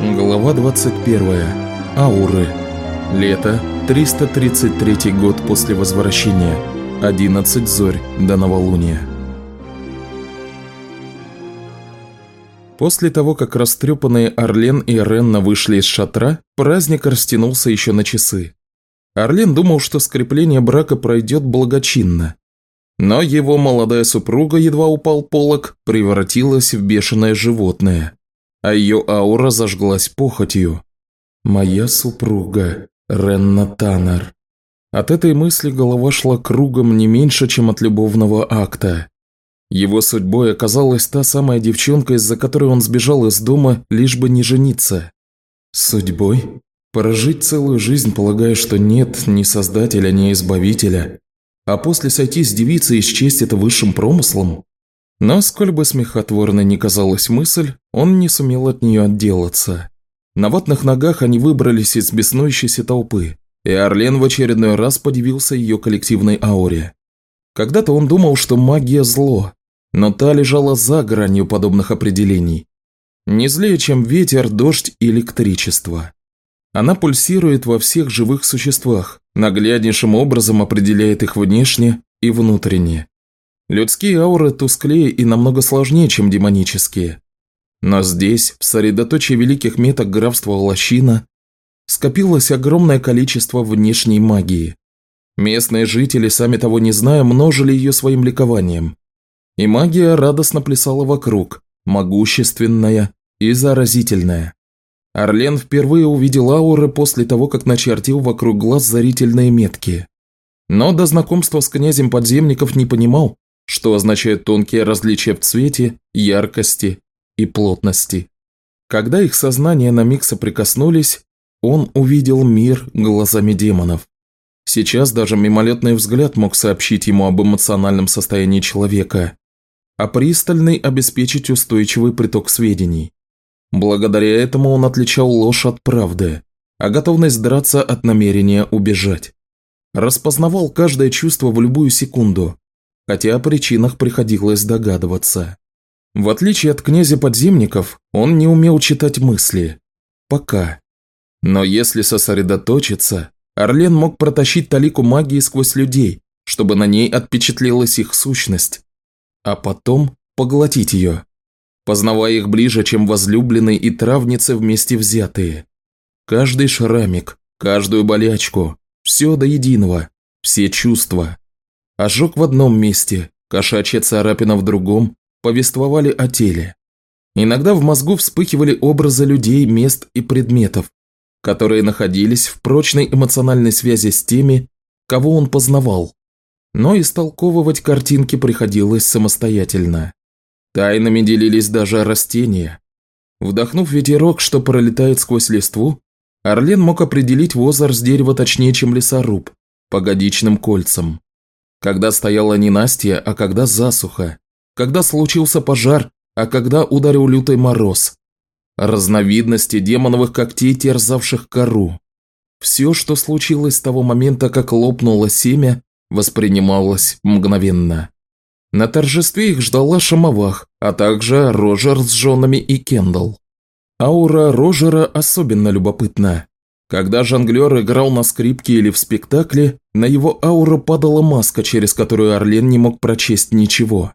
Глава 21. Ауры. Лето, 333 год после возвращения. 11 зорь до новолуния. После того, как растрепанные Орлен и Ренна вышли из шатра, праздник растянулся еще на часы. Орлен думал, что скрепление брака пройдет благочинно. Но его молодая супруга, едва упал полок, превратилась в бешеное животное а ее аура зажглась похотью. «Моя супруга, Ренна Таннер». От этой мысли голова шла кругом не меньше, чем от любовного акта. Его судьбой оказалась та самая девчонка, из-за которой он сбежал из дома, лишь бы не жениться. Судьбой? Прожить целую жизнь, полагая, что нет ни создателя, ни избавителя, а после сойти с девицей и счесть это высшим промыслом? Но, сколь бы смехотворной ни казалась мысль, он не сумел от нее отделаться. На ватных ногах они выбрались из беснующейся толпы, и Орлен в очередной раз подивился ее коллективной ауре. Когда-то он думал, что магия – зло, но та лежала за гранью подобных определений. Не злее, чем ветер, дождь и электричество. Она пульсирует во всех живых существах, нагляднейшим образом определяет их внешне и внутренне. Людские ауры тусклее и намного сложнее, чем демонические. Но здесь, в средоточии великих меток графства Лощина, скопилось огромное количество внешней магии. Местные жители, сами того не зная, множили ее своим ликованием. И магия радостно плясала вокруг, могущественная и заразительная. Орлен впервые увидел ауры после того, как начертил вокруг глаз зарительные метки. Но до знакомства с князем подземников не понимал, что означают тонкие различия в цвете, яркости и плотности. Когда их сознания на миг соприкоснулись, он увидел мир глазами демонов. Сейчас даже мимолетный взгляд мог сообщить ему об эмоциональном состоянии человека, а пристальный обеспечить устойчивый приток сведений. Благодаря этому он отличал ложь от правды, а готовность драться от намерения убежать. Распознавал каждое чувство в любую секунду, хотя о причинах приходилось догадываться. В отличие от князя подземников, он не умел читать мысли. Пока. Но если сосредоточиться, Орлен мог протащить талику магии сквозь людей, чтобы на ней отпечатлелась их сущность, а потом поглотить ее, познавая их ближе, чем возлюбленные и травницы вместе взятые. Каждый шрамик, каждую болячку, все до единого, все чувства. Ожог в одном месте, кошачья царапина в другом, повествовали о теле. Иногда в мозгу вспыхивали образы людей, мест и предметов, которые находились в прочной эмоциональной связи с теми, кого он познавал. Но истолковывать картинки приходилось самостоятельно. Тайнами делились даже растения. Вдохнув ветерок, что пролетает сквозь листву, Орлен мог определить возраст дерева точнее, чем лесоруб, по годичным кольцам. Когда стояла ненастье, а когда засуха. Когда случился пожар, а когда ударил лютый мороз. Разновидности демоновых когтей, терзавших кору. Все, что случилось с того момента, как лопнуло семя, воспринималось мгновенно. На торжестве их ждала Шамовах, а также Рожер с женами и Кендалл. Аура Рожера особенно любопытна. Когда жонглер играл на скрипке или в спектакле, на его ауру падала маска, через которую Орлен не мог прочесть ничего.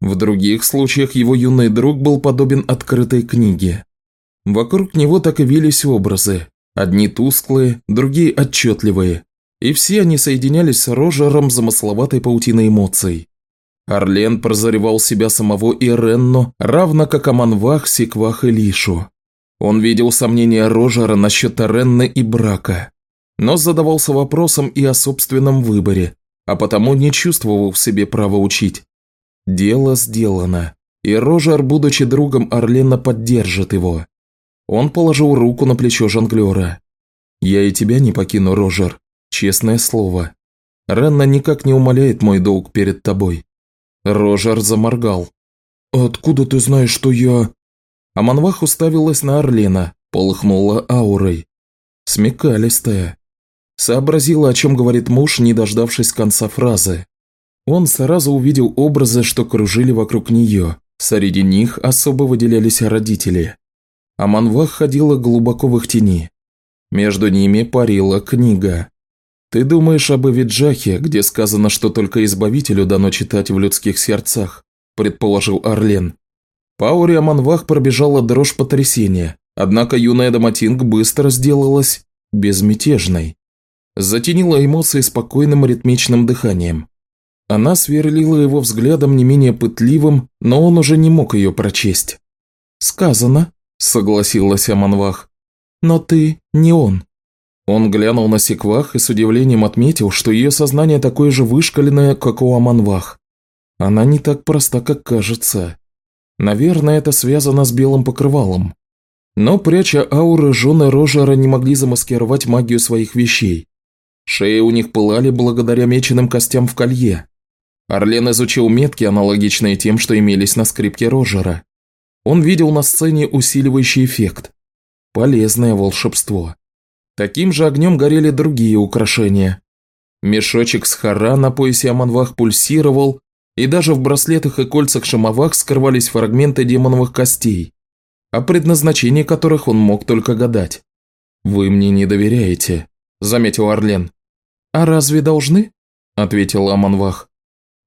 В других случаях его юный друг был подобен открытой книге. Вокруг него так и вились образы, одни тусклые, другие отчетливые, и все они соединялись с Рожером замысловатой паутиной эмоций. Орлен прозоревал себя самого и Ренно, равно как Аманвах, Секвах и Лишу. Он видел сомнения Рожера насчет Ренны и брака, но задавался вопросом и о собственном выборе, а потому не чувствовал в себе права учить. Дело сделано, и Рожер, будучи другом Орлена, поддержит его. Он положил руку на плечо жонглера. «Я и тебя не покину, Рожер, честное слово. Ренна никак не умаляет мой долг перед тобой». Рожер заморгал. «Откуда ты знаешь, что я...» А Манвах уставилась на Орлена, полыхнула аурой. Смекалистая. Сообразила, о чем говорит муж, не дождавшись конца фразы. Он сразу увидел образы, что кружили вокруг нее. Среди них особо выделялись родители. а Манвах ходила глубоко в их тени. Между ними парила книга. «Ты думаешь об Эвиджахе, где сказано, что только Избавителю дано читать в людских сердцах?» – предположил Орлен. По ауре Аманвах пробежала дрожь потрясения, однако юная Даматинг быстро сделалась безмятежной. Затенила эмоции спокойным ритмичным дыханием. Она сверлила его взглядом не менее пытливым, но он уже не мог ее прочесть. «Сказано», – согласилась Аманвах. «Но ты не он». Он глянул на Секвах и с удивлением отметил, что ее сознание такое же вышкаленное, как у Аманвах. Она не так проста, как кажется. Наверное, это связано с белым покрывалом. Но, пряча ауры, жены Рожера не могли замаскировать магию своих вещей. Шеи у них пылали благодаря меченым костям в колье. Орлен изучил метки, аналогичные тем, что имелись на скрипке Рожера. Он видел на сцене усиливающий эффект. Полезное волшебство. Таким же огнем горели другие украшения. Мешочек с хара на поясе Аманвах пульсировал, и даже в браслетах и кольцах Шамавах скрывались фрагменты демоновых костей, о предназначении которых он мог только гадать. «Вы мне не доверяете», – заметил Орлен. «А разве должны?» – ответил Аманвах.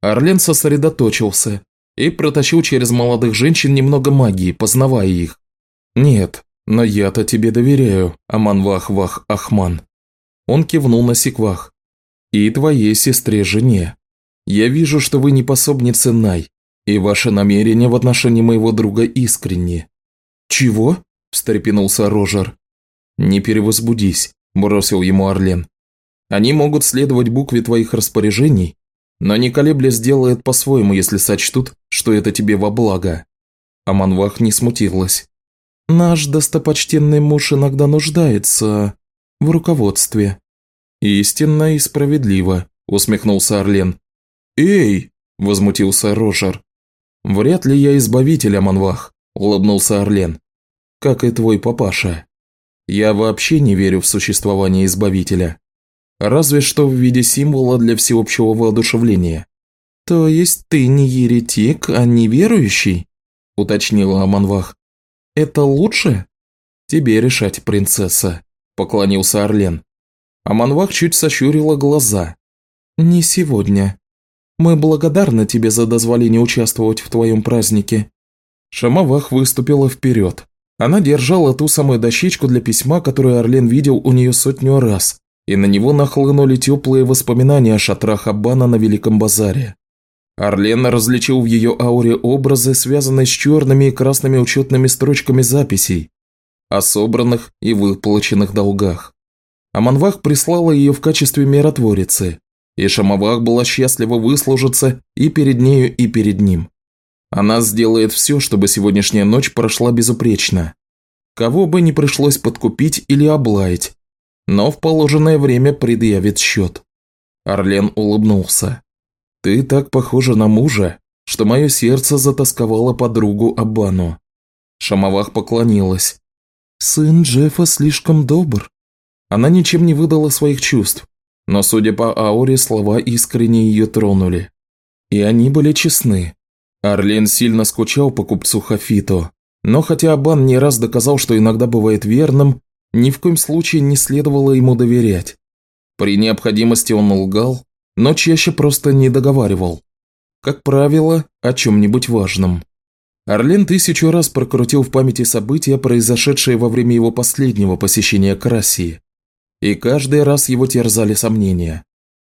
Орлен сосредоточился и протащил через молодых женщин немного магии, познавая их. «Нет, но я-то тебе доверяю, Аманвах-Вах Ахман». Он кивнул на Секвах. «И твоей сестре-жене. Я вижу, что вы не пособницы Най, и ваши намерения в отношении моего друга искренни». «Чего?» – встрепенулся Рожер. «Не перевозбудись», – бросил ему Орлен. «Они могут следовать букве твоих распоряжений, но не колебля сделает по-своему, если сочтут, что это тебе во благо». Аманвах не смутилась. «Наш достопочтенный муж иногда нуждается в руководстве». «Истинно и справедливо», – усмехнулся Орлен. «Эй!» – возмутился Рожер. «Вряд ли я избавитель, Аманвах», – улыбнулся Орлен. «Как и твой папаша. Я вообще не верю в существование избавителя. Разве что в виде символа для всеобщего воодушевления». «То есть ты не еретик, а не верующий?» – уточнила Аманвах. «Это лучше?» «Тебе решать, принцесса», – поклонился Орлен. Аманвах чуть сощурила глаза. «Не сегодня», мы благодарны тебе за дозволение участвовать в твоем празднике». Шамавах выступила вперед. Она держала ту самую дощечку для письма, которую Орлен видел у нее сотню раз, и на него нахлынули теплые воспоминания о шатрах Аббана на Великом Базаре. Орлен различил в ее ауре образы, связанные с черными и красными учетными строчками записей о собранных и выплаченных долгах. Аманвах прислала ее в качестве миротворицы, и Шамавах была счастлива выслужиться и перед нею, и перед ним. Она сделает все, чтобы сегодняшняя ночь прошла безупречно. Кого бы не пришлось подкупить или облаять, но в положенное время предъявит счет. Орлен улыбнулся. «Ты так похожа на мужа, что мое сердце затасковало подругу Абану». Шамавах поклонилась. «Сын Джеффа слишком добр». Она ничем не выдала своих чувств, но, судя по ауре, слова искренне ее тронули. И они были честны. Орлен сильно скучал по купцу Хафито, но хотя Абан не раз доказал, что иногда бывает верным, ни в коем случае не следовало ему доверять. При необходимости он лгал, но чаще просто не договаривал. Как правило, о чем-нибудь важном. Орлен тысячу раз прокрутил в памяти события, произошедшие во время его последнего посещения Красии и каждый раз его терзали сомнения.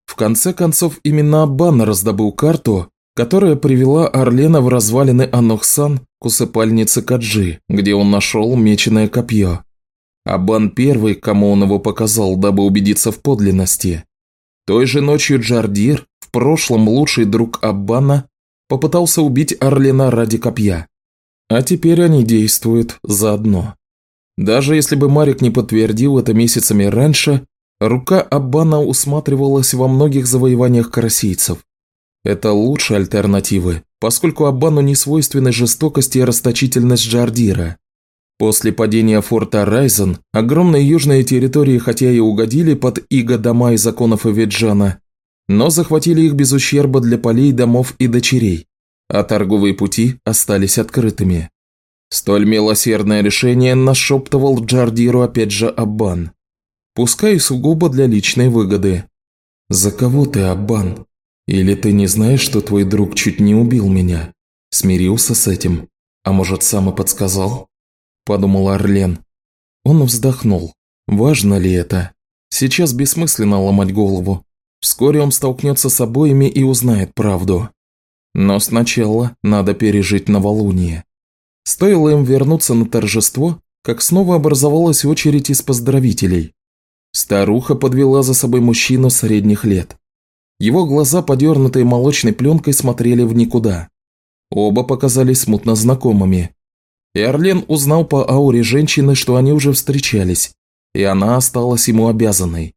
В конце концов, именно Аббан раздобыл карту, которая привела Орлена в развалины Анохсан к усыпальнице Каджи, где он нашел меченое копье. Аббан первый, кому он его показал, дабы убедиться в подлинности. Той же ночью Джардир, в прошлом лучший друг Аббана, попытался убить Орлена ради копья. А теперь они действуют заодно. Даже если бы Марик не подтвердил это месяцами раньше, рука Аббана усматривалась во многих завоеваниях карасийцев. Это лучшие альтернативы, поскольку Аббану не свойственны жестокость и расточительность Джардира. После падения форта Райзен огромные южные территории хотя и угодили под иго дома и законов Эвиджана, но захватили их без ущерба для полей, домов и дочерей, а торговые пути остались открытыми. Столь милосердное решение нашептывал Джардиру опять же Аббан. Пускай сугубо для личной выгоды. «За кого ты, Аббан? Или ты не знаешь, что твой друг чуть не убил меня? Смирился с этим? А может, сам и подсказал?» Подумал Орлен. Он вздохнул. «Важно ли это? Сейчас бессмысленно ломать голову. Вскоре он столкнется с обоими и узнает правду. Но сначала надо пережить новолуние. Стоило им вернуться на торжество, как снова образовалась очередь из поздравителей. Старуха подвела за собой мужчину средних лет. Его глаза, подернутые молочной пленкой, смотрели в никуда. Оба показались смутно знакомыми. И Орлен узнал по ауре женщины, что они уже встречались, и она осталась ему обязанной.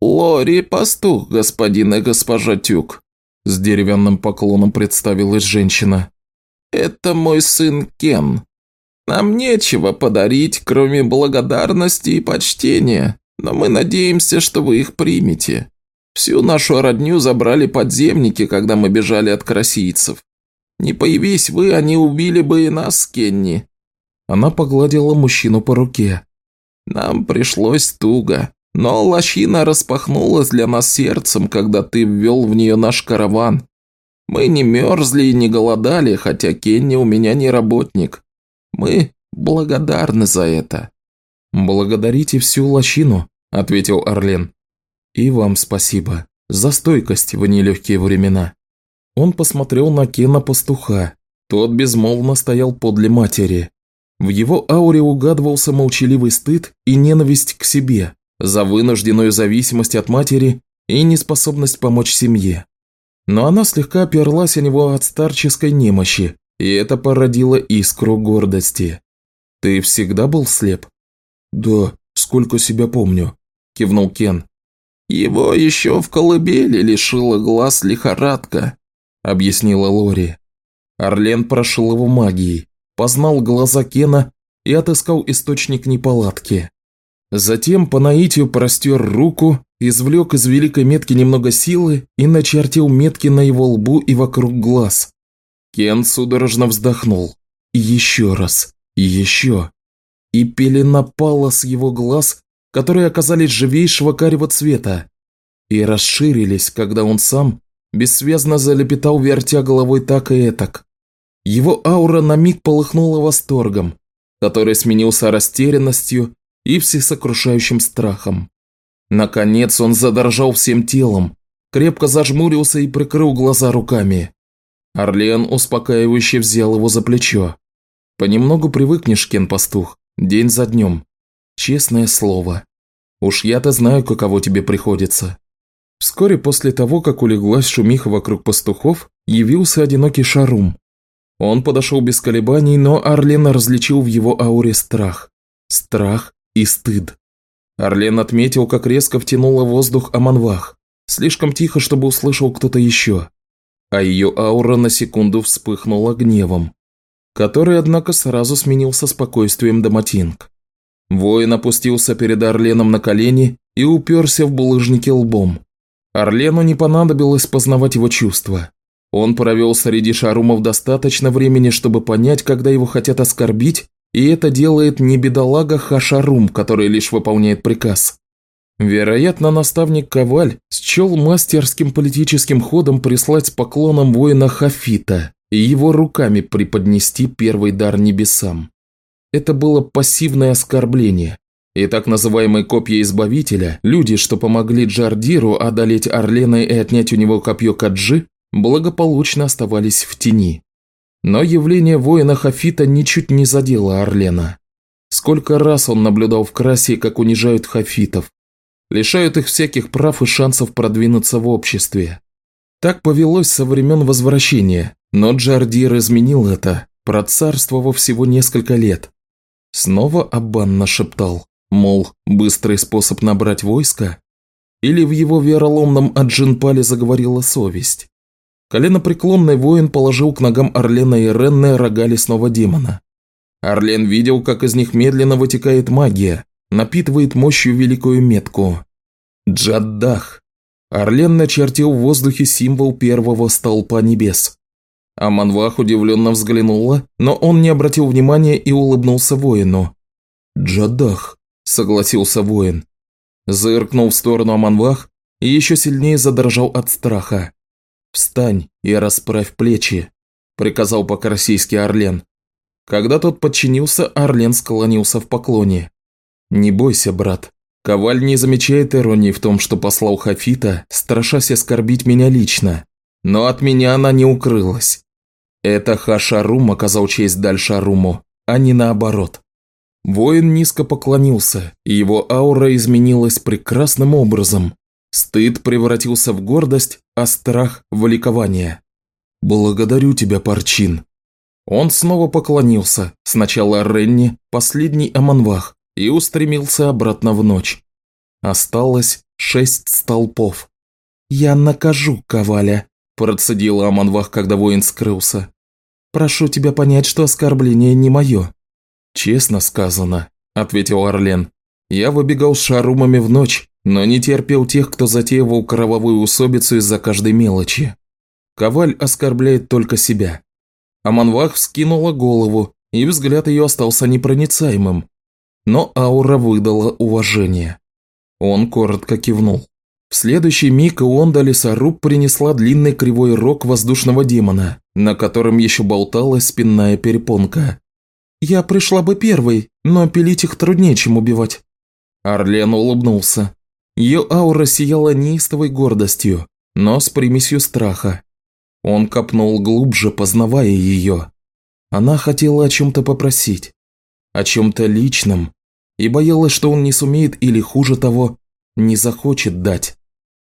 «Лори пастух, господин и госпожа Тюк», – с деревянным поклоном представилась женщина. «Это мой сын Кен. Нам нечего подарить, кроме благодарности и почтения, но мы надеемся, что вы их примете. Всю нашу родню забрали подземники, когда мы бежали от красийцев. Не появись вы, они убили бы и нас, Кенни». Она погладила мужчину по руке. «Нам пришлось туго, но лощина распахнулась для нас сердцем, когда ты ввел в нее наш караван. Мы не мерзли и не голодали, хотя Кенни у меня не работник. Мы благодарны за это». «Благодарите всю лощину», – ответил Орлен. «И вам спасибо за стойкость в нелегкие времена». Он посмотрел на Кена пастуха. Тот безмолвно стоял подле матери. В его ауре угадывался молчаливый стыд и ненависть к себе за вынужденную зависимость от матери и неспособность помочь семье. Но она слегка оперлась о него от старческой немощи, и это породило искру гордости. «Ты всегда был слеп?» «Да, сколько себя помню», – кивнул Кен. «Его еще в колыбели лишила глаз лихорадка», – объяснила Лори. Орлен прошел его магией, познал глаза Кена и отыскал источник неполадки. Затем по наитию простер руку, извлек из великой метки немного силы и начертил метки на его лбу и вокруг глаз. Кен судорожно вздохнул. Еще раз. Еще. И пелена пала с его глаз, которые оказались живейшего карего цвета, и расширились, когда он сам бессвязно залепетал, вертя головой так и этак. Его аура на миг полыхнула восторгом, который сменился растерянностью и всесокрушающим страхом. Наконец он задрожал всем телом, крепко зажмурился и прикрыл глаза руками. Орлен успокаивающе взял его за плечо. «Понемногу привыкнешь, Кен-пастух, день за днем. Честное слово. Уж я-то знаю, каково тебе приходится». Вскоре после того, как улеглась шумиха вокруг пастухов, явился одинокий шарум. Он подошел без колебаний, но Орлен различил в его ауре страх. Страх и стыд. Орлен отметил, как резко втянула воздух Аманвах, слишком тихо, чтобы услышал кто-то еще. А ее аура на секунду вспыхнула гневом, который, однако, сразу сменился спокойствием Доматинг. Воин опустился перед Орленом на колени и уперся в булыжники лбом. Орлену не понадобилось познавать его чувства. Он провел среди шарумов достаточно времени, чтобы понять, когда его хотят оскорбить, и это делает не бедолага Хашарум, который лишь выполняет приказ. Вероятно, наставник Коваль счел мастерским политическим ходом прислать с поклоном воина Хафита и его руками преподнести первый дар небесам. Это было пассивное оскорбление, и так называемые копья Избавителя, люди, что помогли Джардиру одолеть Орлена и отнять у него копье Каджи, благополучно оставались в тени. Но явление воина Хафита ничуть не задело Орлена. Сколько раз он наблюдал в Красе, как унижают хафитов, лишают их всяких прав и шансов продвинуться в обществе. Так повелось со времен возвращения, но Джардир изменил это, процарствовав всего несколько лет. Снова Аббан нашептал, мол, быстрый способ набрать войско? Или в его вероломном Аджинпале заговорила совесть? Коленопреклонный воин положил к ногам Орлена и Ренне рога лесного демона. Орлен видел, как из них медленно вытекает магия, напитывает мощью великую метку. Джаддах. Орлен начертил в воздухе символ первого столпа небес. Аманвах удивленно взглянула, но он не обратил внимания и улыбнулся воину. «Джадах», – согласился воин. Зыркнул в сторону Аманвах и еще сильнее задрожал от страха. «Встань и расправь плечи», – приказал по-карсийски Орлен. Когда тот подчинился, Орлен склонился в поклоне. «Не бойся, брат. Коваль не замечает иронии в том, что послал Хафита, страшась оскорбить меня лично. Но от меня она не укрылась. Это Хашарум оказал честь Дальшаруму, а не наоборот. Воин низко поклонился, и его аура изменилась прекрасным образом. Стыд превратился в гордость, а страх – в ликование. «Благодарю тебя, Парчин». Он снова поклонился, сначала Ренни, последний Аманвах, и устремился обратно в ночь. Осталось шесть столпов. «Я накажу Коваля», – процедила Аманвах, когда воин скрылся. «Прошу тебя понять, что оскорбление не мое». «Честно сказано», – ответил Орлен. «Я выбегал с шарумами в ночь, но не терпел тех, кто затеивал кровавую усобицу из-за каждой мелочи. Коваль оскорбляет только себя». Аманвах вскинула голову, и взгляд ее остался непроницаемым. Но аура выдала уважение. Он коротко кивнул. В следующий миг Ионда Лесоруб принесла длинный кривой рог воздушного демона, на котором еще болталась спинная перепонка. «Я пришла бы первой, но пилить их труднее, чем убивать». Орлен улыбнулся. Ее аура сияла неистовой гордостью, но с примесью страха. Он копнул глубже, познавая ее. Она хотела о чем-то попросить. О чем-то личном. И боялась, что он не сумеет или, хуже того, не захочет дать.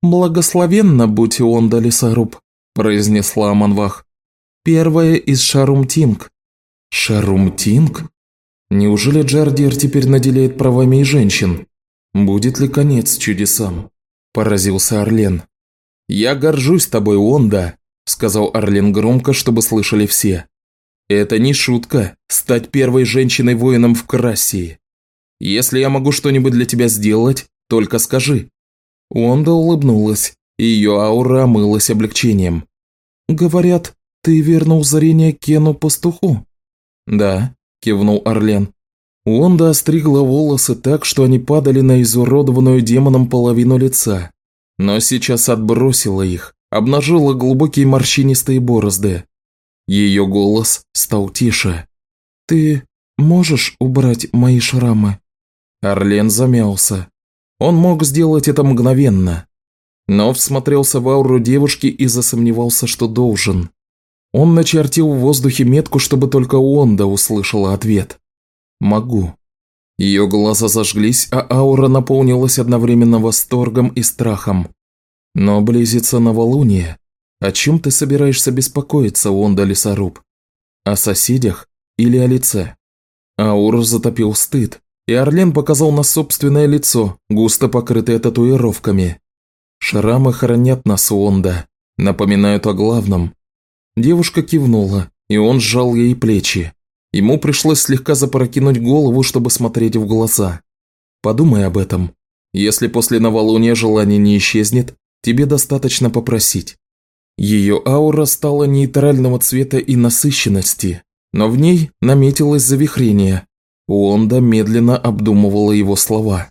«Благословенно будь он, Далисаруб», – произнесла Аманвах. «Первая из Шарумтинг». «Шарумтинг? Неужели Джардир теперь наделяет правами и женщин? Будет ли конец чудесам?» – поразился Орлен. «Я горжусь тобой, Онда», – сказал Орлен громко, чтобы слышали все. «Это не шутка – стать первой женщиной-воином в Крассии. Если я могу что-нибудь для тебя сделать, только скажи». Уонда улыбнулась, и ее аура омылась облегчением. «Говорят, ты вернул зрение Кену-пастуху?» «Да», – кивнул Орлен. Уонда остригла волосы так, что они падали на изуродованную демоном половину лица, но сейчас отбросила их, обнажила глубокие морщинистые борозды. Ее голос стал тише. «Ты можешь убрать мои шрамы?» Орлен замялся. Он мог сделать это мгновенно, но всмотрелся в ауру девушки и засомневался, что должен. Он начертил в воздухе метку, чтобы только Онда услышала ответ. «Могу». Ее глаза зажглись, а аура наполнилась одновременно восторгом и страхом. «Но близится новолуние. О чем ты собираешься беспокоиться, Онда Лесоруб? О соседях или о лице?» Ауру затопил стыд, и Орлен показал на собственное лицо, густо покрытое татуировками. Шрамы хранят нас, Уонда, напоминают о главном. Девушка кивнула, и он сжал ей плечи. Ему пришлось слегка запрокинуть голову, чтобы смотреть в глаза. Подумай об этом. Если после новолуния желание не исчезнет, тебе достаточно попросить. Ее аура стала нейтрального цвета и насыщенности, но в ней наметилось завихрение, Уонда медленно обдумывала его слова.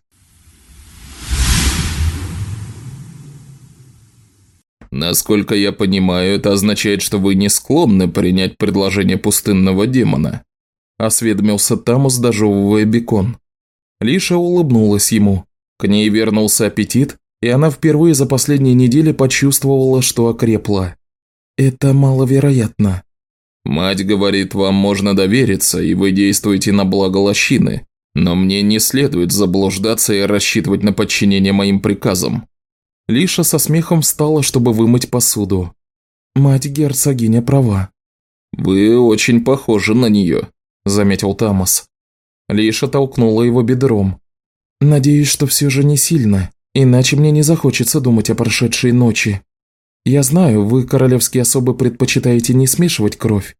«Насколько я понимаю, это означает, что вы не склонны принять предложение пустынного демона», осведомился Тамус, дожевывая бекон. Лиша улыбнулась ему. К ней вернулся аппетит, и она впервые за последние недели почувствовала, что окрепла. «Это маловероятно», Мать говорит, вам можно довериться, и вы действуете на благо лощины, но мне не следует заблуждаться и рассчитывать на подчинение моим приказам». Лиша со смехом встала, чтобы вымыть посуду. «Мать герцогиня права». «Вы очень похожи на нее», – заметил Тамас. Лиша толкнула его бедром. «Надеюсь, что все же не сильно, иначе мне не захочется думать о прошедшей ночи». «Я знаю, вы, королевские особы, предпочитаете не смешивать кровь».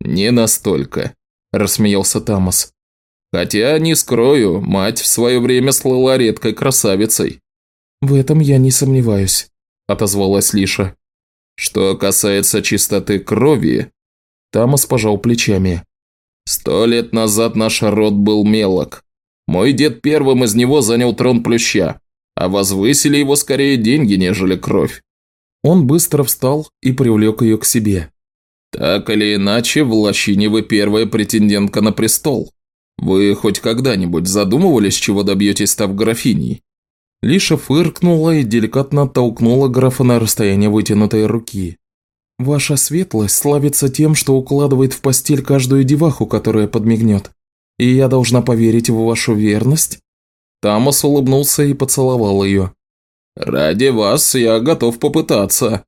«Не настолько», – рассмеялся Тамас. «Хотя, не скрою, мать в свое время слыла редкой красавицей». «В этом я не сомневаюсь», – отозвалась Лиша. Что касается чистоты крови, Тамас пожал плечами. Сто лет назад наш род был мелок. Мой дед первым из него занял трон плюща, а возвысили его скорее деньги, нежели кровь. Он быстро встал и привлек ее к себе. Так или иначе, в лощине вы первая претендентка на престол. Вы хоть когда-нибудь задумывались, чего добьетесь, став графиней? Лиша фыркнула и деликатно толкнула графа на расстояние вытянутой руки. «Ваша светлость славится тем, что укладывает в постель каждую деваху, которая подмигнет. И я должна поверить в вашу верность?» Тамас улыбнулся и поцеловал ее. «Ради вас я готов попытаться».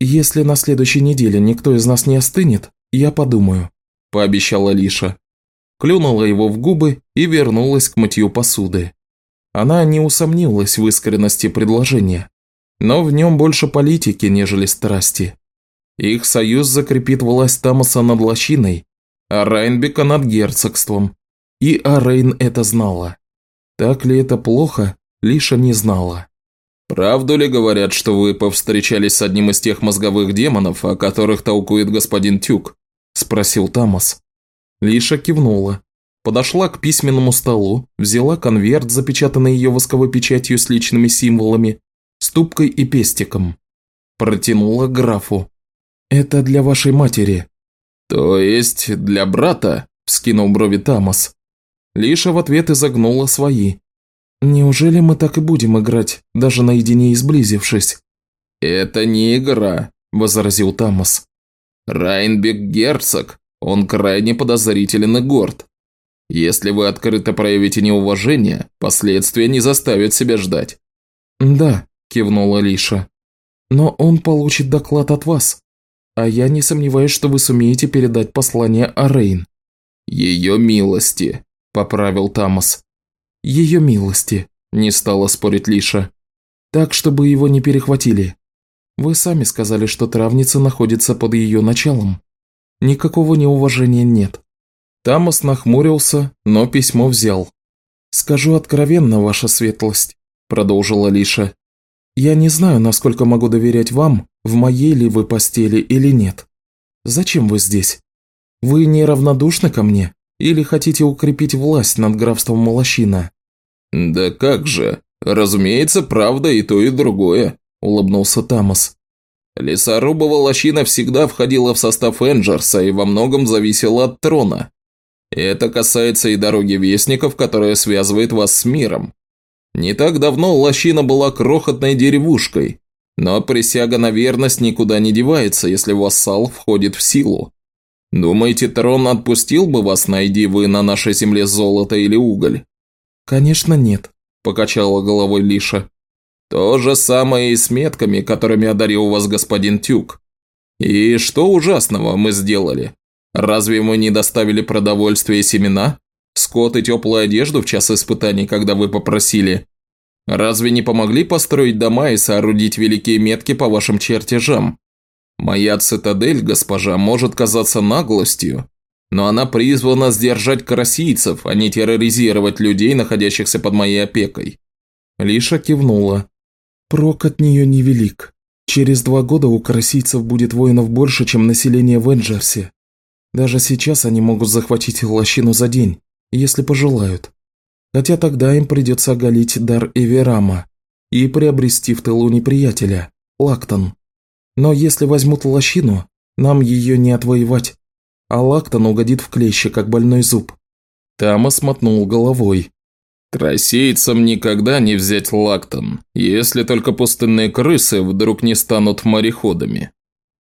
«Если на следующей неделе никто из нас не остынет, я подумаю», – пообещала Лиша. Клюнула его в губы и вернулась к мытью посуды. Она не усомнилась в искренности предложения, но в нем больше политики, нежели страсти. Их союз закрепит власть Тамаса над лощиной, а Райнбека над герцогством. И Арейн это знала. Так ли это плохо, Лиша не знала. «Правду ли говорят, что вы повстречались с одним из тех мозговых демонов, о которых толкует господин Тюк?» – спросил Тамас. Лиша кивнула. Подошла к письменному столу, взяла конверт, запечатанный ее восковой печатью с личными символами, ступкой и пестиком. Протянула графу. «Это для вашей матери». «То есть для брата?» – вскинул брови Тамас. Лиша в ответ изогнула свои. «Неужели мы так и будем играть, даже наедине и сблизившись?» «Это не игра», – возразил Тамас. «Райнбек герцог, он крайне подозрителен и горд. Если вы открыто проявите неуважение, последствия не заставят себя ждать». «Да», – кивнула Лиша. «Но он получит доклад от вас. А я не сомневаюсь, что вы сумеете передать послание Арейн». «Ее милости», – поправил Тамас. «Ее милости», – не стала спорить Лиша. «Так, чтобы его не перехватили. Вы сами сказали, что травница находится под ее началом. Никакого неуважения нет». Тамас нахмурился, но письмо взял. «Скажу откровенно, ваша светлость», – продолжила Лиша. «Я не знаю, насколько могу доверять вам, в моей ли вы постели или нет. Зачем вы здесь? Вы неравнодушны ко мне или хотите укрепить власть над графством Молощина?» «Да как же, разумеется, правда и то, и другое», – улыбнулся Тамас. «Лесорубова лощина всегда входила в состав Энджерса и во многом зависела от трона. Это касается и дороги Вестников, которая связывает вас с миром. Не так давно лощина была крохотной деревушкой, но присяга на верность никуда не девается, если вассал входит в силу. Думаете, трон отпустил бы вас, найди вы на нашей земле золото или уголь? Конечно, нет, покачала головой Лиша. То же самое и с метками, которыми одарил вас господин Тюк. И что ужасного мы сделали? Разве мы не доставили продовольствие и семена? Скот и теплую одежду в час испытаний, когда вы попросили? Разве не помогли построить дома и соорудить великие метки по вашим чертежам? Моя цитадель, госпожа, может казаться наглостью, но она призвана сдержать карасийцев, а не терроризировать людей, находящихся под моей опекой». Лиша кивнула. «Прок от нее невелик. Через два года у карасийцев будет воинов больше, чем население в Энджерсе. Даже сейчас они могут захватить лощину за день, если пожелают. Хотя тогда им придется оголить дар Эверама и приобрести в тылу неприятеля, Лактон. Но если возьмут лощину, нам ее не отвоевать, а Лактон угодит в клещи, как больной зуб. Тамас мотнул головой. Красейцам никогда не взять Лактон, если только пустынные крысы вдруг не станут мореходами.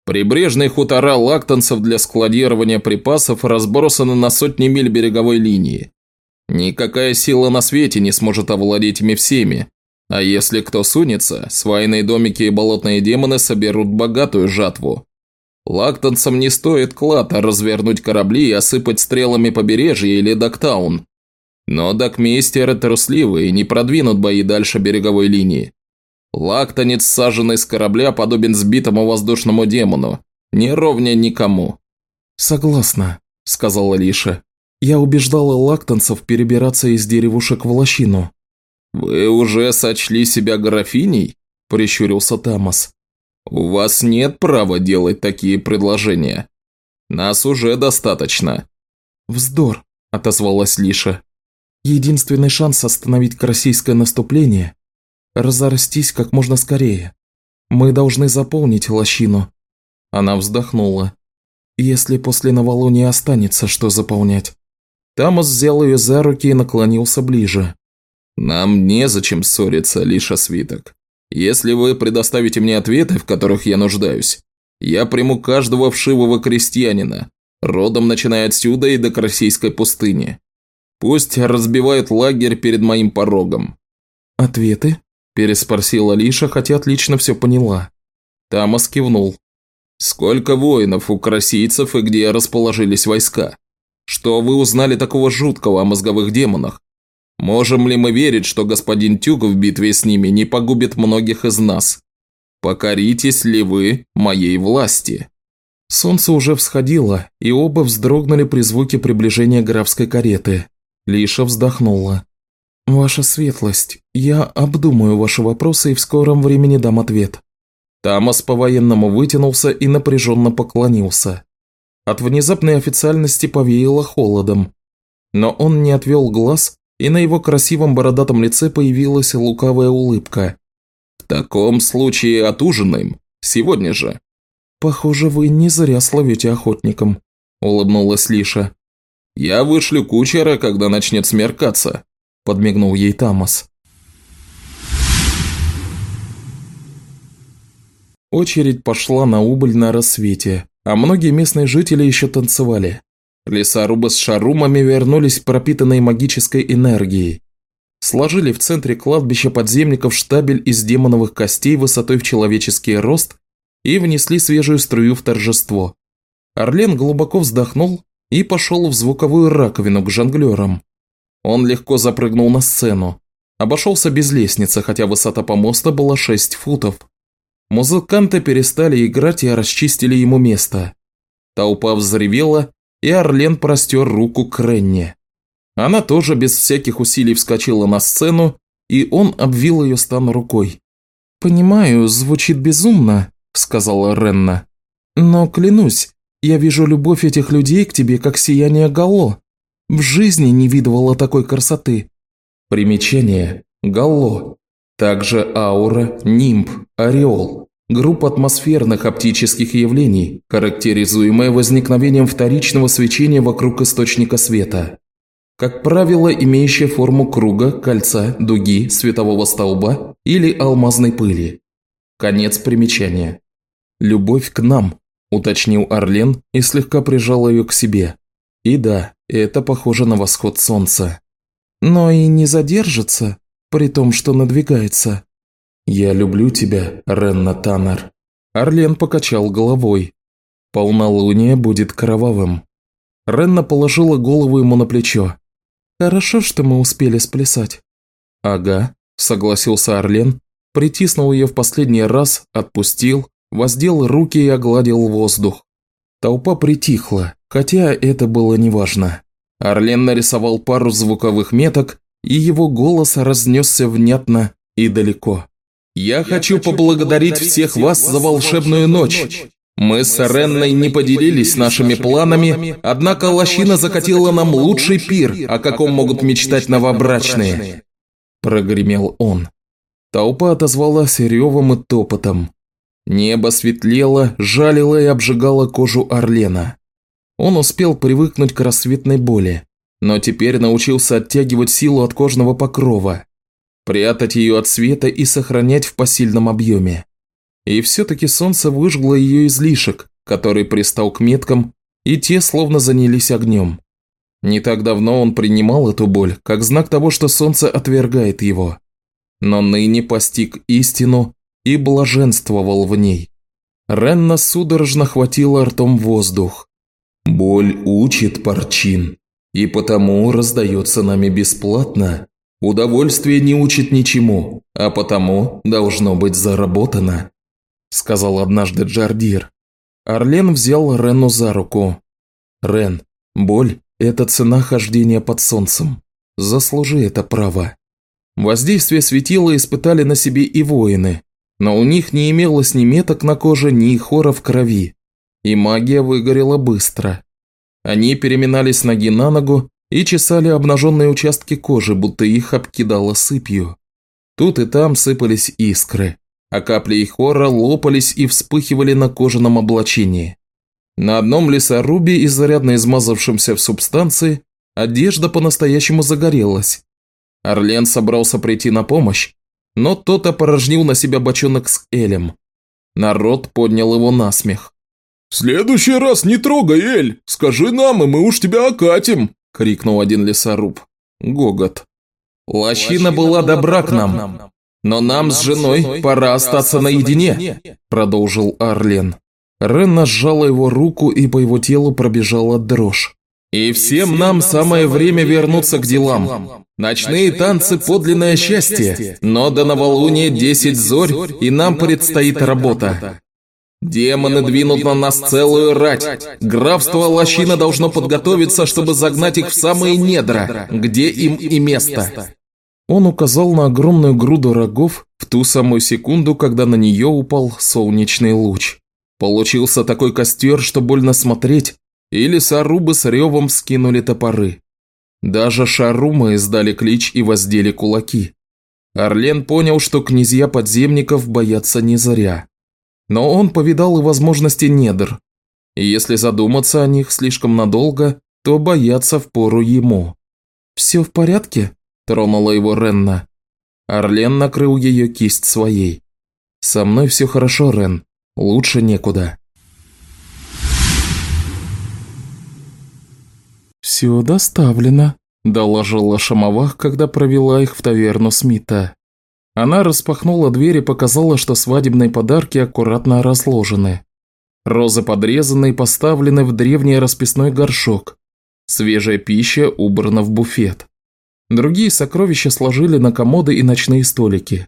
Прибрежные хутора лактонцев для складирования припасов разбросаны на сотни миль береговой линии. Никакая сила на свете не сможет овладеть ими всеми. А если кто сунется, свайные домики и болотные демоны соберут богатую жатву. Лактонцам не стоит клад, а развернуть корабли и осыпать стрелами побережье или Доктаун. Но докмейстеры трусливые не продвинут бои дальше береговой линии. Лактонец, саженный с корабля, подобен сбитому воздушному демону. Не ровня никому. «Согласна», – сказала Лиша. Я убеждала лактонцев перебираться из деревушек в лощину. «Вы уже сочли себя графиней?» – прищурился Тамас. У вас нет права делать такие предложения. Нас уже достаточно. Вздор, отозвалась Лиша. Единственный шанс остановить российское наступление – разорастись как можно скорее. Мы должны заполнить лощину. Она вздохнула. Если после новолуния останется что заполнять. Тамас взял ее за руки и наклонился ближе. «Нам незачем ссориться, Лиша Свиток. Если вы предоставите мне ответы, в которых я нуждаюсь, я приму каждого вшивого крестьянина, родом начиная отсюда и до Красийской пустыни. Пусть разбивают лагерь перед моим порогом». «Ответы?» – переспросила Лиша, хотя отлично все поняла. Тамас кивнул. «Сколько воинов у красийцев и где расположились войска? Что вы узнали такого жуткого о мозговых демонах? Можем ли мы верить, что господин Тюк в битве с ними не погубит многих из нас? Покоритесь ли вы моей власти?» Солнце уже всходило, и оба вздрогнули при звуке приближения графской кареты. Лиша вздохнула. «Ваша светлость, я обдумаю ваши вопросы и в скором времени дам ответ». Тамас по-военному вытянулся и напряженно поклонился. От внезапной официальности повеяло холодом. Но он не отвел глаз, и на его красивом бородатом лице появилась лукавая улыбка. «В таком случае отужинаем. Сегодня же». «Похоже, вы не зря словите охотником», – улыбнулась Лиша. «Я вышлю кучера, когда начнет смеркаться», – подмигнул ей Тамас. Очередь пошла на убыль на рассвете, а многие местные жители еще танцевали. Лесорубы с шарумами вернулись пропитанные магической энергией. Сложили в центре кладбища подземников штабель из демоновых костей высотой в человеческий рост и внесли свежую струю в торжество. Орлен глубоко вздохнул и пошел в звуковую раковину к жонглерам. Он легко запрыгнул на сцену. Обошелся без лестницы, хотя высота помоста была 6 футов. Музыканты перестали играть и расчистили ему место. Толпа взревела, и Орлен простер руку к Ренне. Она тоже без всяких усилий вскочила на сцену, и он обвил ее стан рукой. «Понимаю, звучит безумно», – сказала Ренна. «Но клянусь, я вижу любовь этих людей к тебе, как сияние Галло. В жизни не видывала такой красоты». Примечание. Галло. Также аура, нимб, ореол. Группа атмосферных оптических явлений, характеризуемая возникновением вторичного свечения вокруг источника света. Как правило, имеющая форму круга, кольца, дуги, светового столба или алмазной пыли. Конец примечания. «Любовь к нам», – уточнил Орлен и слегка прижал ее к себе. И да, это похоже на восход солнца. Но и не задержится, при том, что надвигается. «Я люблю тебя, Ренна Таннер». Орлен покачал головой. «Полнолуние будет кровавым». Ренна положила голову ему на плечо. «Хорошо, что мы успели сплясать». «Ага», – согласился Орлен, притиснул ее в последний раз, отпустил, воздел руки и огладил воздух. Толпа притихла, хотя это было неважно. Орлен нарисовал пару звуковых меток, и его голос разнесся внятно и далеко. «Я хочу поблагодарить всех вас за волшебную ночь. Мы с Ренной не поделились нашими планами, однако лощина закатила нам лучший пир, о каком могут мечтать новобрачные». Прогремел он. Толпа отозвалась ревом и топотом. Небо светлело, жалило и обжигало кожу Орлена. Он успел привыкнуть к рассветной боли, но теперь научился оттягивать силу от кожного покрова, прятать ее от света и сохранять в посильном объеме. И все-таки солнце выжгло ее излишек, который пристал к меткам, и те словно занялись огнем. Не так давно он принимал эту боль, как знак того, что солнце отвергает его. Но ныне постиг истину и блаженствовал в ней. Ренна судорожно хватила ртом воздух. «Боль учит, Парчин, и потому раздается нами бесплатно. Удовольствие не учит ничему, а потому должно быть заработано», сказал однажды Джардир. Орлен взял Рену за руку. «Рен, боль – это цена хождения под солнцем. Заслужи это право». Воздействие светила испытали на себе и воины, но у них не имелось ни меток на коже, ни хора в крови, и магия выгорела быстро. Они переминались ноги на ногу и чесали обнаженные участки кожи, будто их обкидало сыпью. Тут и там сыпались искры, а капли их хора лопались и вспыхивали на кожаном облачении. На одном лесорубе, изрядно измазавшемся в субстанции, одежда по-настоящему загорелась. Орлен собрался прийти на помощь, но тот опорожнил на себя бочонок с Элем. Народ поднял его на смех. «В следующий раз не трогай, Эль! Скажи нам, и мы уж тебя окатим!» – крикнул один лесоруб. Гогот. «Лощина была добра к нам, но нам с женой пора остаться наедине», – продолжил Арлен. Ренна сжала его руку, и по его телу пробежала дрожь. «И всем нам самое время вернуться к делам. Ночные танцы – подлинное счастье, но до новолуния десять зорь, и нам предстоит работа. Демоны двинут на нас целую рать. Графство Лощина должно подготовиться, чтобы загнать их в самые недра, где им и место». Он указал на огромную груду рогов в ту самую секунду, когда на нее упал солнечный луч. Получился такой костер, что больно смотреть, и лесорубы с ревом скинули топоры. Даже шарумы издали клич и воздели кулаки. Орлен понял, что князья подземников боятся не зря. Но он повидал и возможности недр. И если задуматься о них слишком надолго, то бояться впору ему. «Все в порядке?» – тронула его Ренна. Орлен накрыл ее кисть своей. «Со мной все хорошо, Рен. Лучше некуда». «Все доставлено», – доложила Шамовах, когда провела их в таверну Смита. Она распахнула дверь и показала, что свадебные подарки аккуратно разложены. Розы подрезаны и поставлены в древний расписной горшок. Свежая пища убрана в буфет. Другие сокровища сложили на комоды и ночные столики.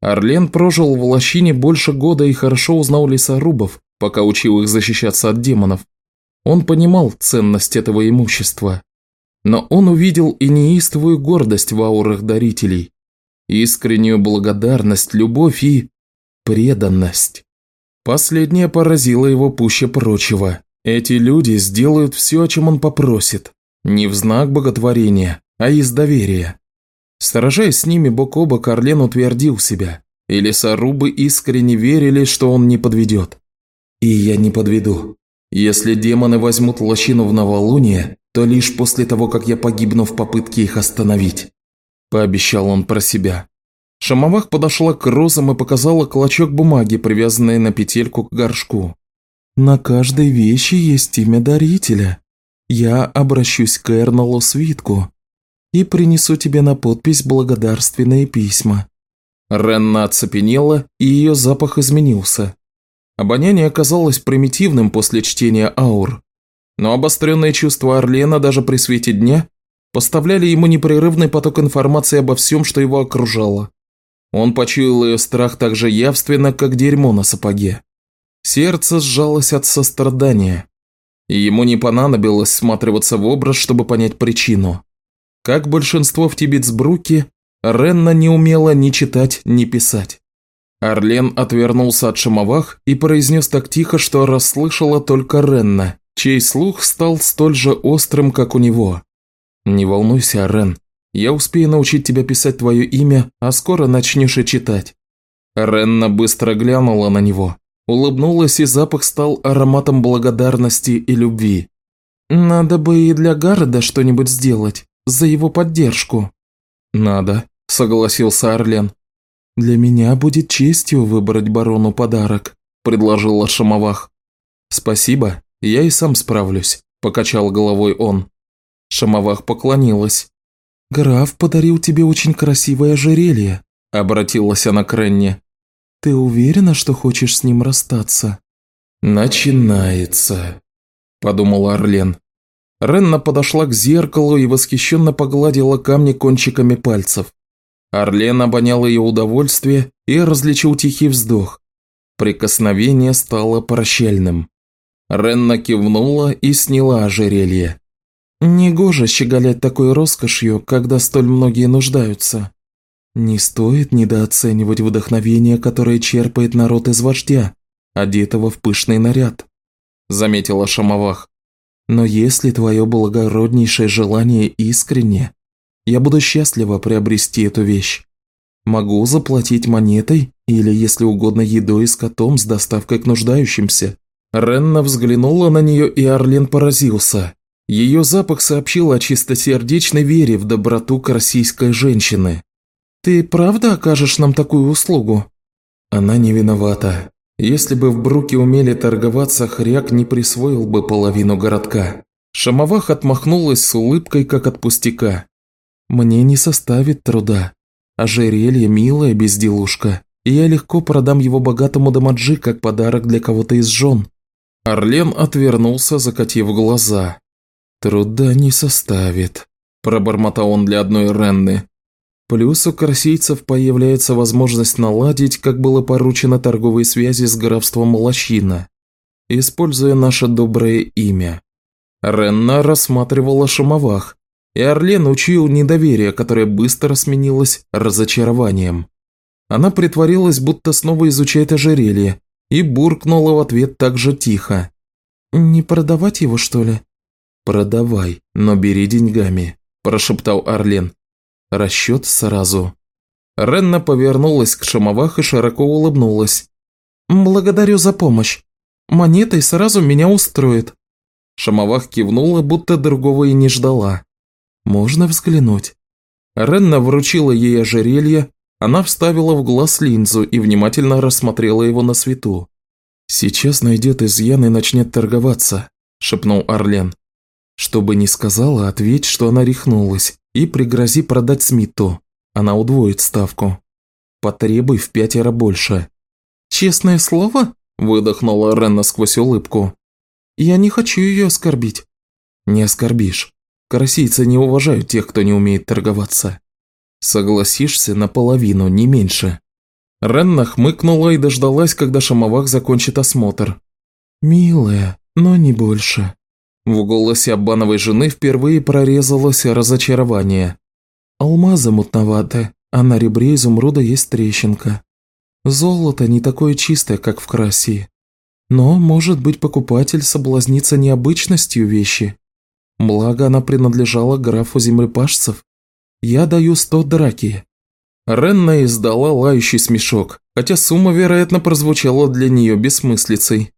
Орлен прожил в лощине больше года и хорошо узнал лесорубов, пока учил их защищаться от демонов. Он понимал ценность этого имущества. Но он увидел и неистовую гордость в аурах дарителей, искреннюю благодарность, любовь и преданность. Последнее поразило его пуще прочего. Эти люди сделают все, о чем он попросит. Не в знак боготворения, а из доверия. Сражаясь с ними бок о бок, Орлен утвердил себя. И лесорубы искренне верили, что он не подведет. «И я не подведу. Если демоны возьмут лощину в новолуние, то лишь после того, как я погибну в попытке их остановить», – пообещал он про себя. Шамовах подошла к розам и показала клочок бумаги, привязанный на петельку к горшку. «На каждой вещи есть имя дарителя. Я обращусь к Эрнолу Свитку и принесу тебе на подпись благодарственные письма». Ренна оцепенела, и ее запах изменился. Обоняние оказалось примитивным после чтения аур, но обостренные чувства Орлена даже при свете дня поставляли ему непрерывный поток информации обо всем, что его окружало. Он почуял ее страх так же явственно, как дерьмо на сапоге. Сердце сжалось от сострадания, и ему не понадобилось сматриваться в образ, чтобы понять причину. Как большинство в Тибетсбруке, Ренна не умела ни читать, ни писать. Орлен отвернулся от шамовах и произнес так тихо, что расслышала только Ренна, чей слух стал столь же острым, как у него. «Не волнуйся, Рен, я успею научить тебя писать твое имя, а скоро начнешь и читать». Ренна быстро глянула на него, улыбнулась, и запах стал ароматом благодарности и любви. «Надо бы и для Гарда что-нибудь сделать, за его поддержку». «Надо», – согласился Орлен. «Для меня будет честью выбрать барону подарок», – предложила Шамовах. «Спасибо, я и сам справлюсь», – покачал головой он. Шамовах поклонилась. «Граф подарил тебе очень красивое ожерелье», – обратилась она к Ренне. «Ты уверена, что хочешь с ним расстаться?» «Начинается», – подумал Орлен. Ренна подошла к зеркалу и восхищенно погладила камни кончиками пальцев. Орлен обонял ее удовольствие и различил тихий вздох. Прикосновение стало прощальным. Ренна кивнула и сняла ожерелье. «Негоже щеголять такой роскошью, когда столь многие нуждаются». Не стоит недооценивать вдохновение, которое черпает народ из вождя, одетого в пышный наряд», – заметила Шамовах. «Но если твое благороднейшее желание искренне, я буду счастлива приобрести эту вещь. Могу заплатить монетой или, если угодно, едой с котом с доставкой к нуждающимся». Ренна взглянула на нее, и Орлен поразился. Ее запах сообщил о чистосердечной вере в доброту российской женщины. «Ты правда окажешь нам такую услугу?» Она не виновата. Если бы в Бруке умели торговаться, хряк не присвоил бы половину городка. Шамовах отмахнулась с улыбкой, как от пустяка. «Мне не составит труда. Ожерелье – милая безделушка, и я легко продам его богатому дамаджи как подарок для кого-то из жен». Орлен отвернулся, закатив глаза. «Труда не составит», – пробормотал он для одной Ренны. Плюс у корсийцев появляется возможность наладить, как было поручено торговые связи с графством Лощина, используя наше доброе имя. Ренна рассматривала шумовах, и Орлен учил недоверие, которое быстро сменилось разочарованием. Она притворилась, будто снова изучает ожерелье, и буркнула в ответ так же тихо. «Не продавать его, что ли?» «Продавай, но бери деньгами», – прошептал Орлен. Расчет сразу. Ренна повернулась к Шамовах и широко улыбнулась. «Благодарю за помощь. Монетой сразу меня устроит». Шамовах кивнула, будто другого и не ждала. «Можно взглянуть?» Ренна вручила ей ожерелье, она вставила в глаз линзу и внимательно рассмотрела его на свету. «Сейчас найдет изъян и начнет торговаться», – шепнул Орлен. «Что бы ни сказала, ответь, что она рехнулась и пригрози продать Смиту. Она удвоит ставку. Потребуй в пятеро больше». «Честное слово?» – выдохнула Ренна сквозь улыбку. «Я не хочу ее оскорбить». «Не оскорбишь. Карасийцы не уважают тех, кто не умеет торговаться. Согласишься наполовину, не меньше». Ренна хмыкнула и дождалась, когда Шамовах закончит осмотр. «Милая, но не больше», в голосе обмановой жены впервые прорезалось разочарование. Алмазы мутноваты, а на ребре изумруда есть трещинка. Золото не такое чистое, как в красе. Но, может быть, покупатель соблазнится необычностью вещи. Благо, она принадлежала графу землепашцев. Я даю сто драки. Ренна издала лающий смешок, хотя сумма, вероятно, прозвучала для нее бессмыслицей.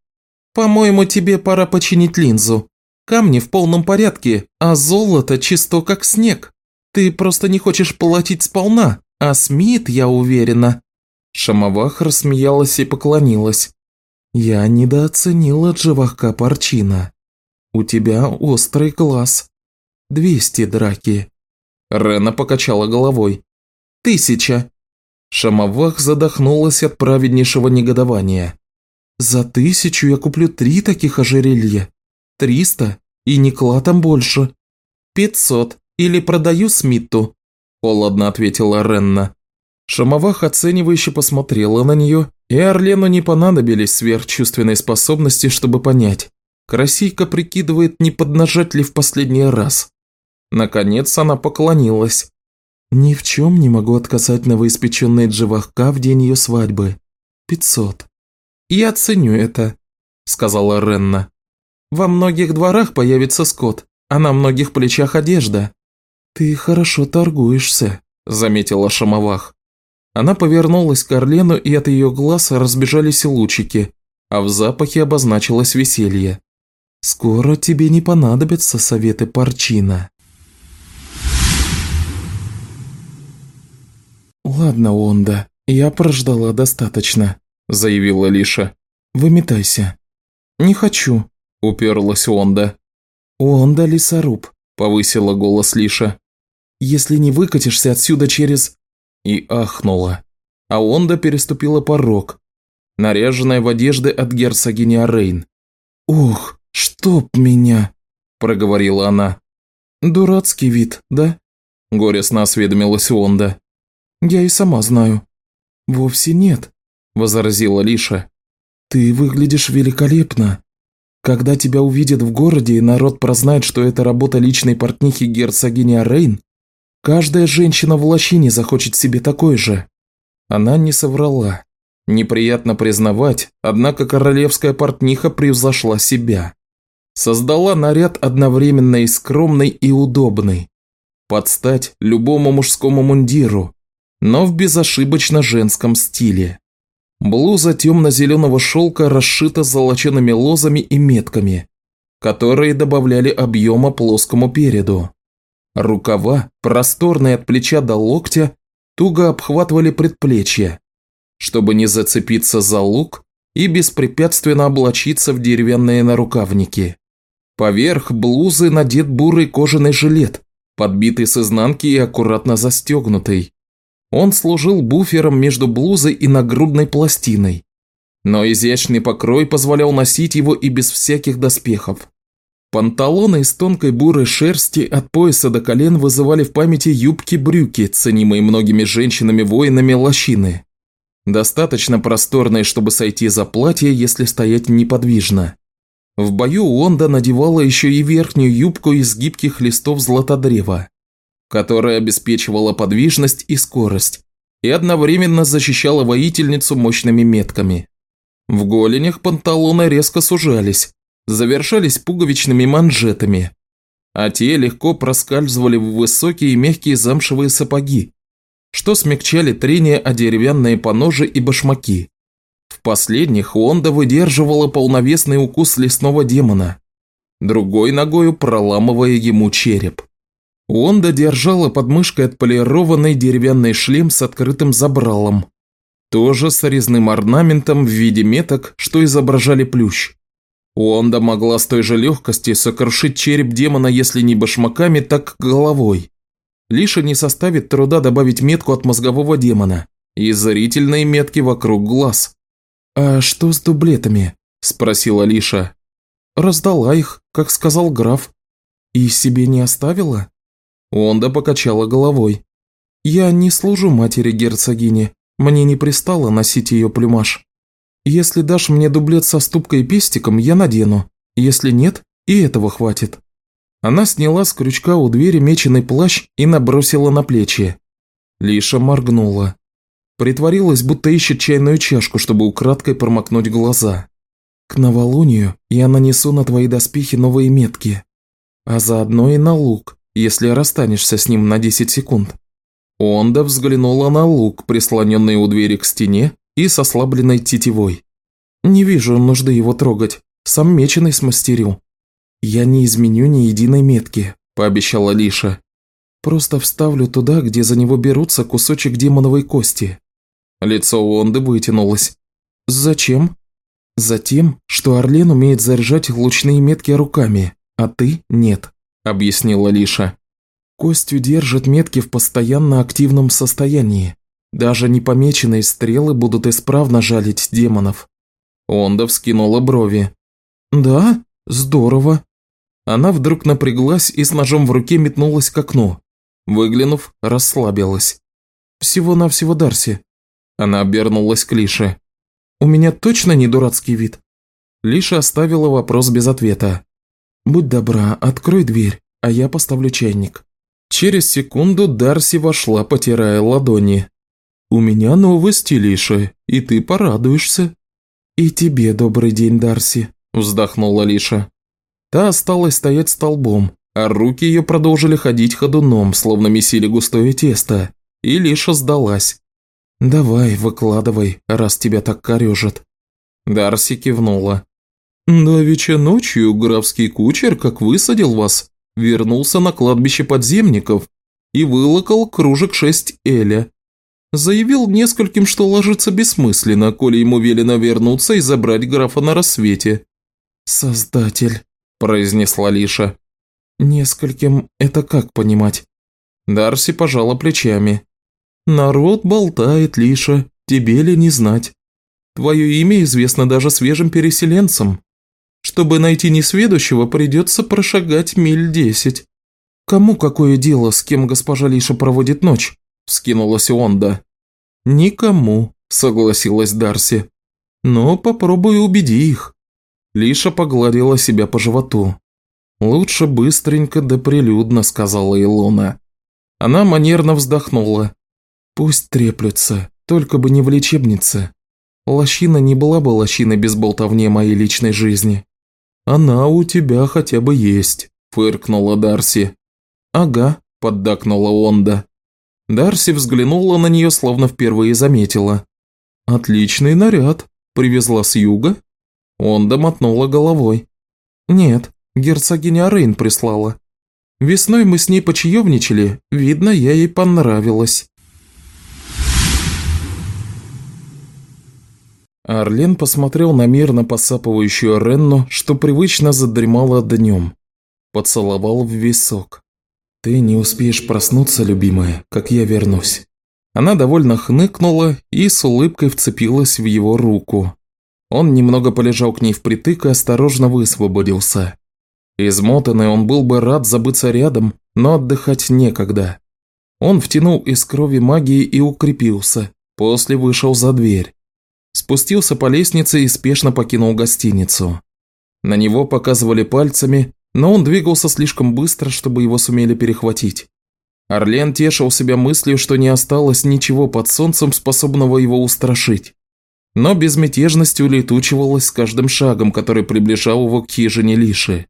«По-моему, тебе пора починить линзу», Камни в полном порядке, а золото чисто как снег. Ты просто не хочешь платить сполна, а Смит, я уверена». Шамовах рассмеялась и поклонилась. «Я недооценила Дживахка Парчина. У тебя острый глаз. Двести драки». Рена покачала головой. «Тысяча». Шамовах задохнулась от праведнейшего негодования. «За тысячу я куплю три таких ожерелья. Триста, и не клатом больше. Пятьсот, или продаю Смитту», – холодно ответила Ренна. Шамовах оценивающе посмотрела на нее, и Орлену не понадобились сверхчувственные способности, чтобы понять. Красийка прикидывает, не поднажать ли в последний раз. Наконец она поклонилась. «Ни в чем не могу отказать новоиспеченной Дживахка в день ее свадьбы. Пятьсот». «Я ценю это», – сказала Ренна. Во многих дворах появится скот, а на многих плечах одежда». «Ты хорошо торгуешься», – заметила Шамовах. Она повернулась к Орлену, и от ее глаз разбежались лучики, а в запахе обозначилось веселье. «Скоро тебе не понадобятся советы Парчина». «Ладно, Онда, я прождала достаточно», – заявила Лиша. «Выметайся». «Не хочу», – уперлась Онда. «Онда лесоруб», – повысила голос Лиша. «Если не выкатишься отсюда через...» И ахнула. А Онда переступила порог, наряженная в одежды от герцогини Арейн. «Ух, чтоб меня!» – проговорила она. «Дурацкий вид, да?» – горестно осведомилась Онда. «Я и сама знаю». «Вовсе нет», – возразила Лиша. «Ты выглядишь великолепно. Когда тебя увидят в городе и народ прознает, что это работа личной портнихи герцогини Рейн, Каждая женщина в лощине захочет себе такой же». Она не соврала. Неприятно признавать, однако королевская портниха превзошла себя. Создала наряд одновременно и скромный, и удобный. Под стать любому мужскому мундиру, но в безошибочно женском стиле. Блуза темно-зеленого шелка расшита золочеными лозами и метками, которые добавляли объема плоскому переду. Рукава, просторные от плеча до локтя, туго обхватывали предплечья, чтобы не зацепиться за лук и беспрепятственно облачиться в деревянные нарукавники. Поверх блузы надет бурый кожаный жилет, подбитый с изнанки и аккуратно застегнутый. Он служил буфером между блузой и нагрудной пластиной, но изящный покрой позволял носить его и без всяких доспехов. Панталоны из тонкой бурой шерсти от пояса до колен вызывали в памяти юбки-брюки, ценимые многими женщинами-воинами лощины. Достаточно просторные, чтобы сойти за платье, если стоять неподвижно. В бою Онда надевала еще и верхнюю юбку из гибких листов златодрева, которая обеспечивала подвижность и скорость, и одновременно защищала воительницу мощными метками. В голенях панталоны резко сужались, завершались пуговичными манжетами, а те легко проскальзывали в высокие мягкие замшевые сапоги, что смягчали трение о деревянные поножи и башмаки. В последних Онда выдерживала полновесный укус лесного демона, другой ногою проламывая ему череп. Онда держала под мышкой отполированный деревянный шлем с открытым забралом, тоже с резным орнаментом в виде меток, что изображали плющ. Онда могла с той же легкостью сокрушить череп демона, если не башмаками, так головой. Лиша не составит труда добавить метку от мозгового демона и зрительные метки вокруг глаз. «А что с дублетами?» – спросила Лиша. «Раздала их, как сказал граф. И себе не оставила?» Онда покачала головой. «Я не служу матери герцогини, мне не пристало носить ее плюмаж. Если дашь мне дублет со ступкой и пестиком, я надену. Если нет, и этого хватит». Она сняла с крючка у двери меченый плащ и набросила на плечи. Лиша моргнула. Притворилась, будто ищет чайную чашку, чтобы украдкой промокнуть глаза. «К новолунию я нанесу на твои доспехи новые метки, а заодно и на лук, если расстанешься с ним на 10 секунд». Онда взглянула на лук, прислоненный у двери к стене и с ослабленной тетивой. «Не вижу нужды его трогать, сам меченый смастерил». «Я не изменю ни единой метки», – пообещала Лиша. «Просто вставлю туда, где за него берутся кусочек демоновой кости». Лицо Онды вытянулось. «Зачем?» «Затем, что Орлен умеет заряжать лучные метки руками, а ты – нет», – объяснила Лиша. «Кость держит метки в постоянно активном состоянии. Даже непомеченные стрелы будут исправно жалить демонов». Онда вскинула брови. «Да? Здорово. Она вдруг напряглась и с ножом в руке метнулась к окну. Выглянув, расслабилась. «Всего-навсего Дарси». Она обернулась к Лише. «У меня точно не дурацкий вид?» Лиша оставила вопрос без ответа. «Будь добра, открой дверь, а я поставлю чайник». Через секунду Дарси вошла, потирая ладони. «У меня новости, Лиша, и ты порадуешься». «И тебе добрый день, Дарси», – вздохнула Лиша. Та осталась стоять столбом, а руки ее продолжили ходить ходуном, словно месили густое тесто, и лишь сдалась. «Давай, выкладывай, раз тебя так корежит». Дарси кивнула. «Давеча ночью графский кучер, как высадил вас, вернулся на кладбище подземников и вылокал кружек шесть Эля. Заявил нескольким, что ложится бессмысленно, коли ему велено вернуться и забрать графа на рассвете. Создатель. – произнесла Лиша. «Нескольким это как понимать?» Дарси пожала плечами. «Народ болтает, Лиша, тебе ли не знать? Твое имя известно даже свежим переселенцам. Чтобы найти несведущего, придется прошагать миль десять. Кому какое дело, с кем госпожа Лиша проводит ночь?» – вскинулась Онда. «Никому», – согласилась Дарси. «Но попробуй убеди их. Лиша погладила себя по животу. «Лучше быстренько да прилюдно», – сказала Илона. Она манерно вздохнула. Пусть треплются, только бы не в лечебнице. Лощина не была бы лощиной без болтовни моей личной жизни. Она у тебя хотя бы есть, фыркнула Дарси. Ага, поддакнула Онда. Дарси взглянула на нее, словно впервые заметила. «Отличный наряд. Привезла с юга?» Онда мотнула головой. «Нет, герцогиня Рейн прислала. Весной мы с ней почаевничали, видно, я ей понравилась». Арлен посмотрел на мирно посапывающую Ренну, что привычно задремала днем. Поцеловал в висок. «Ты не успеешь проснуться, любимая, как я вернусь». Она довольно хныкнула и с улыбкой вцепилась в его руку. Он немного полежал к ней впритык и осторожно высвободился. Измотанный он был бы рад забыться рядом, но отдыхать некогда. Он втянул из крови магии и укрепился, после вышел за дверь спустился по лестнице и спешно покинул гостиницу. На него показывали пальцами, но он двигался слишком быстро, чтобы его сумели перехватить. Орлен тешил себя мыслью, что не осталось ничего под солнцем, способного его устрашить. Но безмятежность улетучивалась с каждым шагом, который приближал его к хижине Лиши.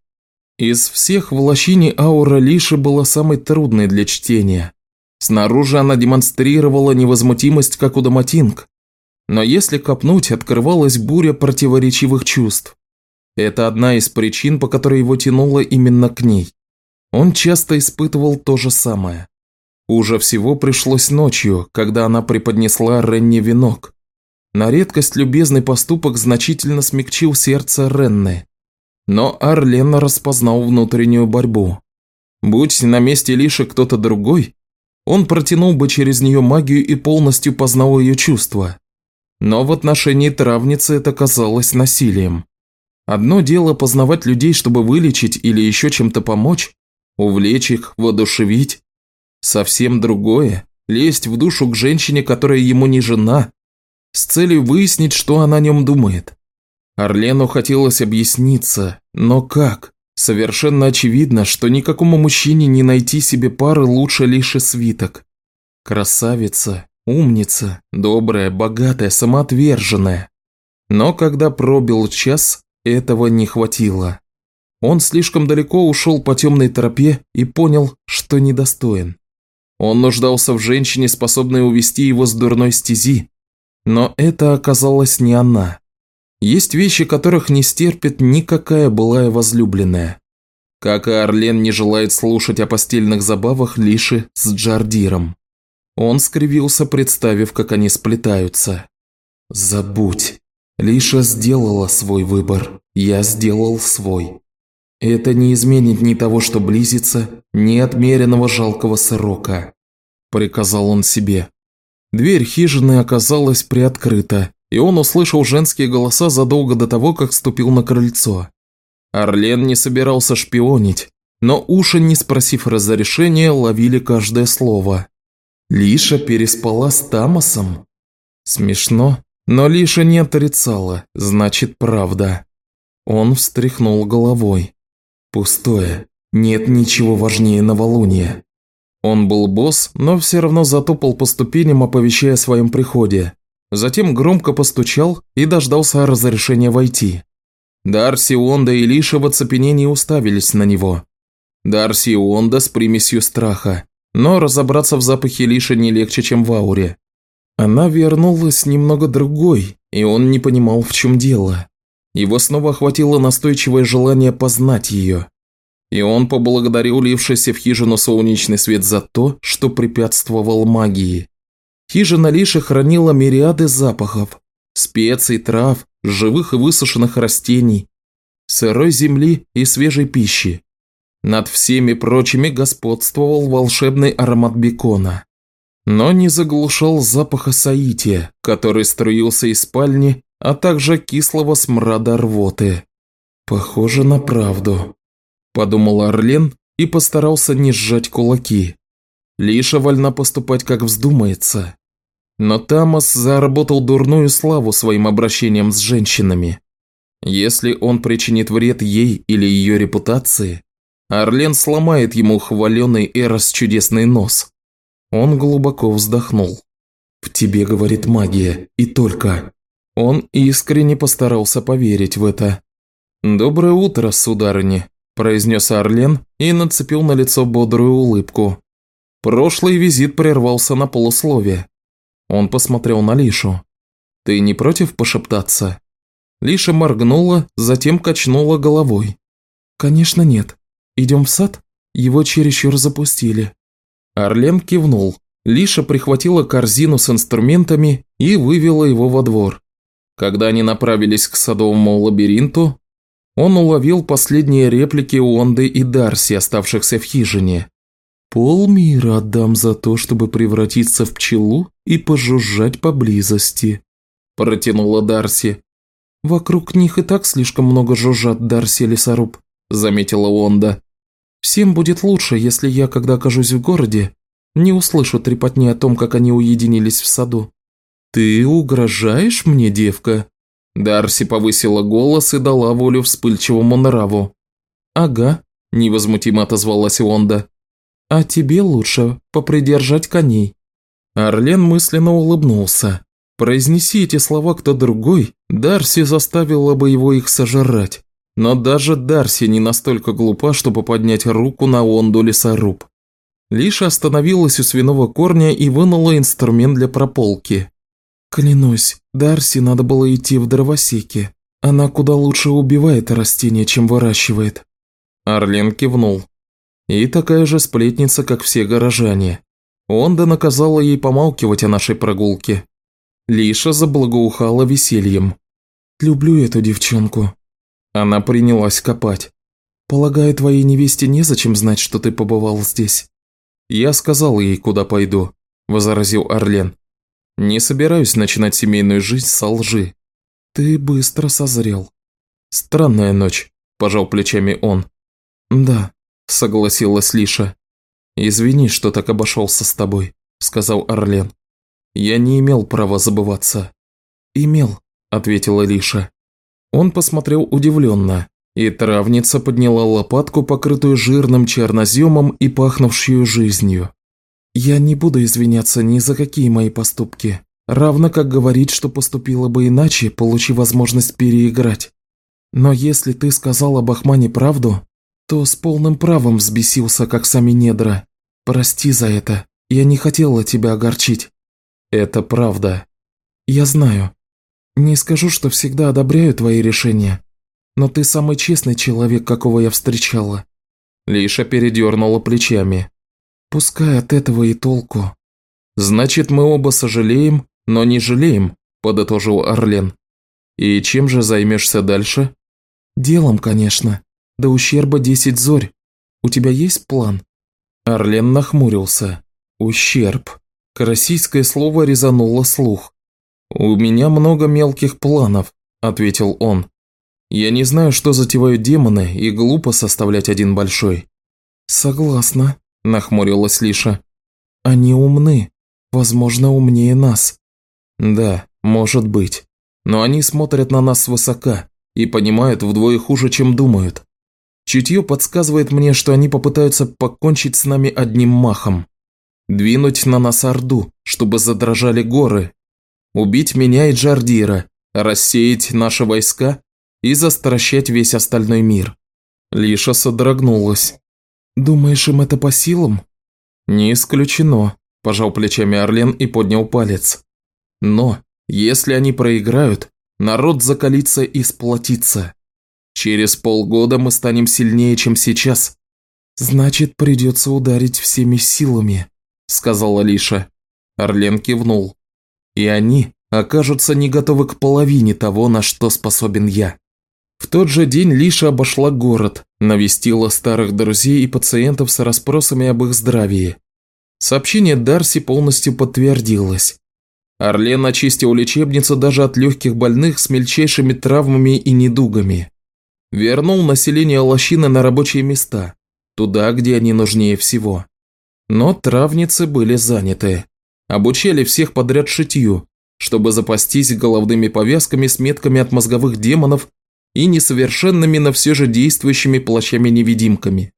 Из всех в лощине аура Лиши была самой трудной для чтения. Снаружи она демонстрировала невозмутимость, как у Доматинг, но если копнуть, открывалась буря противоречивых чувств. Это одна из причин, по которой его тянуло именно к ней. Он часто испытывал то же самое. Уже всего пришлось ночью, когда она преподнесла Ренне венок. На редкость любезный поступок значительно смягчил сердце Ренны. Но Арлен распознал внутреннюю борьбу. Будь на месте Лиши кто-то другой, он протянул бы через нее магию и полностью познал ее чувства. Но в отношении травницы это казалось насилием. Одно дело познавать людей, чтобы вылечить или еще чем-то помочь, увлечь их, воодушевить. Совсем другое – лезть в душу к женщине, которая ему не жена, с целью выяснить, что она о нем думает. Орлену хотелось объясниться, но как? Совершенно очевидно, что никакому мужчине не найти себе пары лучше лишь и свиток. Красавица, Умница, добрая, богатая, самоотверженная. Но когда пробил час, этого не хватило. Он слишком далеко ушел по темной тропе и понял, что недостоин. Он нуждался в женщине, способной увести его с дурной стези. Но это оказалась не она. Есть вещи, которых не стерпит никакая былая возлюбленная. Как и Орлен не желает слушать о постельных забавах Лиши с Джардиром. Он скривился, представив, как они сплетаются. «Забудь. Лиша сделала свой выбор. Я сделал свой. Это не изменит ни того, что близится, ни отмеренного жалкого срока», – приказал он себе. Дверь хижины оказалась приоткрыта, и он услышал женские голоса задолго до того, как ступил на крыльцо. Орлен не собирался шпионить, но уши, не спросив разрешения, ловили каждое слово. Лиша переспала с Тамасом? Смешно, но Лиша не отрицала, значит правда. Он встряхнул головой. Пустое. Нет ничего важнее новолуния. Он был босс, но все равно затопал по ступеням, оповещая о своем приходе. Затем громко постучал и дождался разрешения войти. Дарси, Онда и Лиша в оцепенении уставились на него. Дарси и Онда с примесью страха. Но разобраться в запахе Лиши не легче, чем в ауре. Она вернулась немного другой, и он не понимал, в чем дело. Его снова охватило настойчивое желание познать ее. И он поблагодарил лившийся в хижину солнечный свет за то, что препятствовал магии. Хижина Лиши хранила мириады запахов, специй, трав, живых и высушенных растений, сырой земли и свежей пищи. Над всеми прочими господствовал волшебный аромат бекона. Но не заглушал запаха саития, который струился из спальни, а также кислого смрада рвоты. «Похоже на правду», – подумал Орлен и постарался не сжать кулаки. Лиша вольна поступать, как вздумается. Но Тамас заработал дурную славу своим обращением с женщинами. Если он причинит вред ей или ее репутации, Орлен сломает ему хваленый Эрос чудесный нос, Он глубоко вздохнул. «В тебе, говорит магия, и только». Он искренне постарался поверить в это. «Доброе утро, сударыня», – произнес Орлен и нацепил на лицо бодрую улыбку. Прошлый визит прервался на полусловие. Он посмотрел на Лишу. «Ты не против пошептаться?» Лиша моргнула, затем качнула головой. «Конечно нет. Идем в сад? Его чересчур запустили». Орлен кивнул. Лиша прихватила корзину с инструментами и вывела его во двор. Когда они направились к садовому лабиринту, он уловил последние реплики Уонды и Дарси, оставшихся в хижине. «Полмира отдам за то, чтобы превратиться в пчелу и пожужжать поблизости», – протянула Дарси. «Вокруг них и так слишком много жужжат, Дарси лесоруб», – заметила Уонда. «Всем будет лучше, если я, когда окажусь в городе, не услышу трепотни о том, как они уединились в саду». «Ты угрожаешь мне, девка?» Дарси повысила голос и дала волю вспыльчивому нраву. «Ага», – невозмутимо отозвалась Уонда. «А тебе лучше попридержать коней». Орлен мысленно улыбнулся. Произнеси эти слова кто другой, Дарси заставила бы его их сожрать. Но даже Дарси не настолько глупа, чтобы поднять руку на Онду лесоруб. Лишь остановилась у свиного корня и вынула инструмент для прополки. «Клянусь, Дарси надо было идти в дровосеки. Она куда лучше убивает растения, чем выращивает». Арлен кивнул. И такая же сплетница, как все горожане. Онда наказала ей помалкивать о нашей прогулке. Лиша заблагоухала весельем. «Люблю эту девчонку». Она принялась копать. «Полагаю, твоей невесте незачем знать, что ты побывал здесь?» «Я сказал ей, куда пойду», – возразил Орлен. «Не собираюсь начинать семейную жизнь со лжи». «Ты быстро созрел». «Странная ночь», – пожал плечами он. «Да», – согласилась Лиша. «Извини, что так обошелся с тобой», – сказал Орлен. «Я не имел права забываться». «Имел», – ответила Лиша. Он посмотрел удивленно, и травница подняла лопатку, покрытую жирным черноземом и пахнувшую жизнью. «Я не буду извиняться ни за какие мои поступки, равно как говорить, что поступила бы иначе, получив возможность переиграть. Но если ты сказал об Ахмане правду, то с полным правом взбесился, как сами недра. Прости за это, я не хотела тебя огорчить». «Это правда». «Я знаю. Не скажу, что всегда одобряю твои решения, но ты самый честный человек, какого я встречала». Лиша передернула плечами. «Пускай от этого и толку». «Значит, мы оба сожалеем, но не жалеем», – подытожил Орлен. «И чем же займешься дальше?» «Делом, конечно. До ущерба десять зорь. У тебя есть план?» Орлен нахмурился. «Ущерб». Российское слово резануло слух. «У меня много мелких планов», – ответил он. Я не знаю, что затевают демоны, и глупо составлять один большой». «Согласна», – нахмурилась Лиша. «Они умны. Возможно, умнее нас». «Да, может быть. Но они смотрят на нас свысока и понимают вдвое хуже, чем думают. Чутье подсказывает мне, что они попытаются покончить с нами одним махом. Двинуть на нас Орду, чтобы задрожали горы. Убить меня и Джардира, рассеять наши войска и застращать весь остальной мир. Лиша содрогнулась. «Думаешь, им это по силам?» «Не исключено», – пожал плечами Орлен и поднял палец. «Но, если они проиграют, народ закалится и сплотится. Через полгода мы станем сильнее, чем сейчас». «Значит, придется ударить всеми силами», – сказала Лиша. Орлен кивнул. «И они окажутся не готовы к половине того, на что способен я». В тот же день Лиша обошла город, навестила старых друзей и пациентов с расспросами об их здравии. Сообщение Дарси полностью подтвердилось. Орлен очистил лечебницу даже от легких больных с мельчайшими травмами и недугами. Вернул население лощины на рабочие места, туда, где они нужнее всего. Но травницы были заняты. Обучали всех подряд шитью, чтобы запастись головными повязками с метками от мозговых демонов и несовершенными, но все же действующими плащами-невидимками.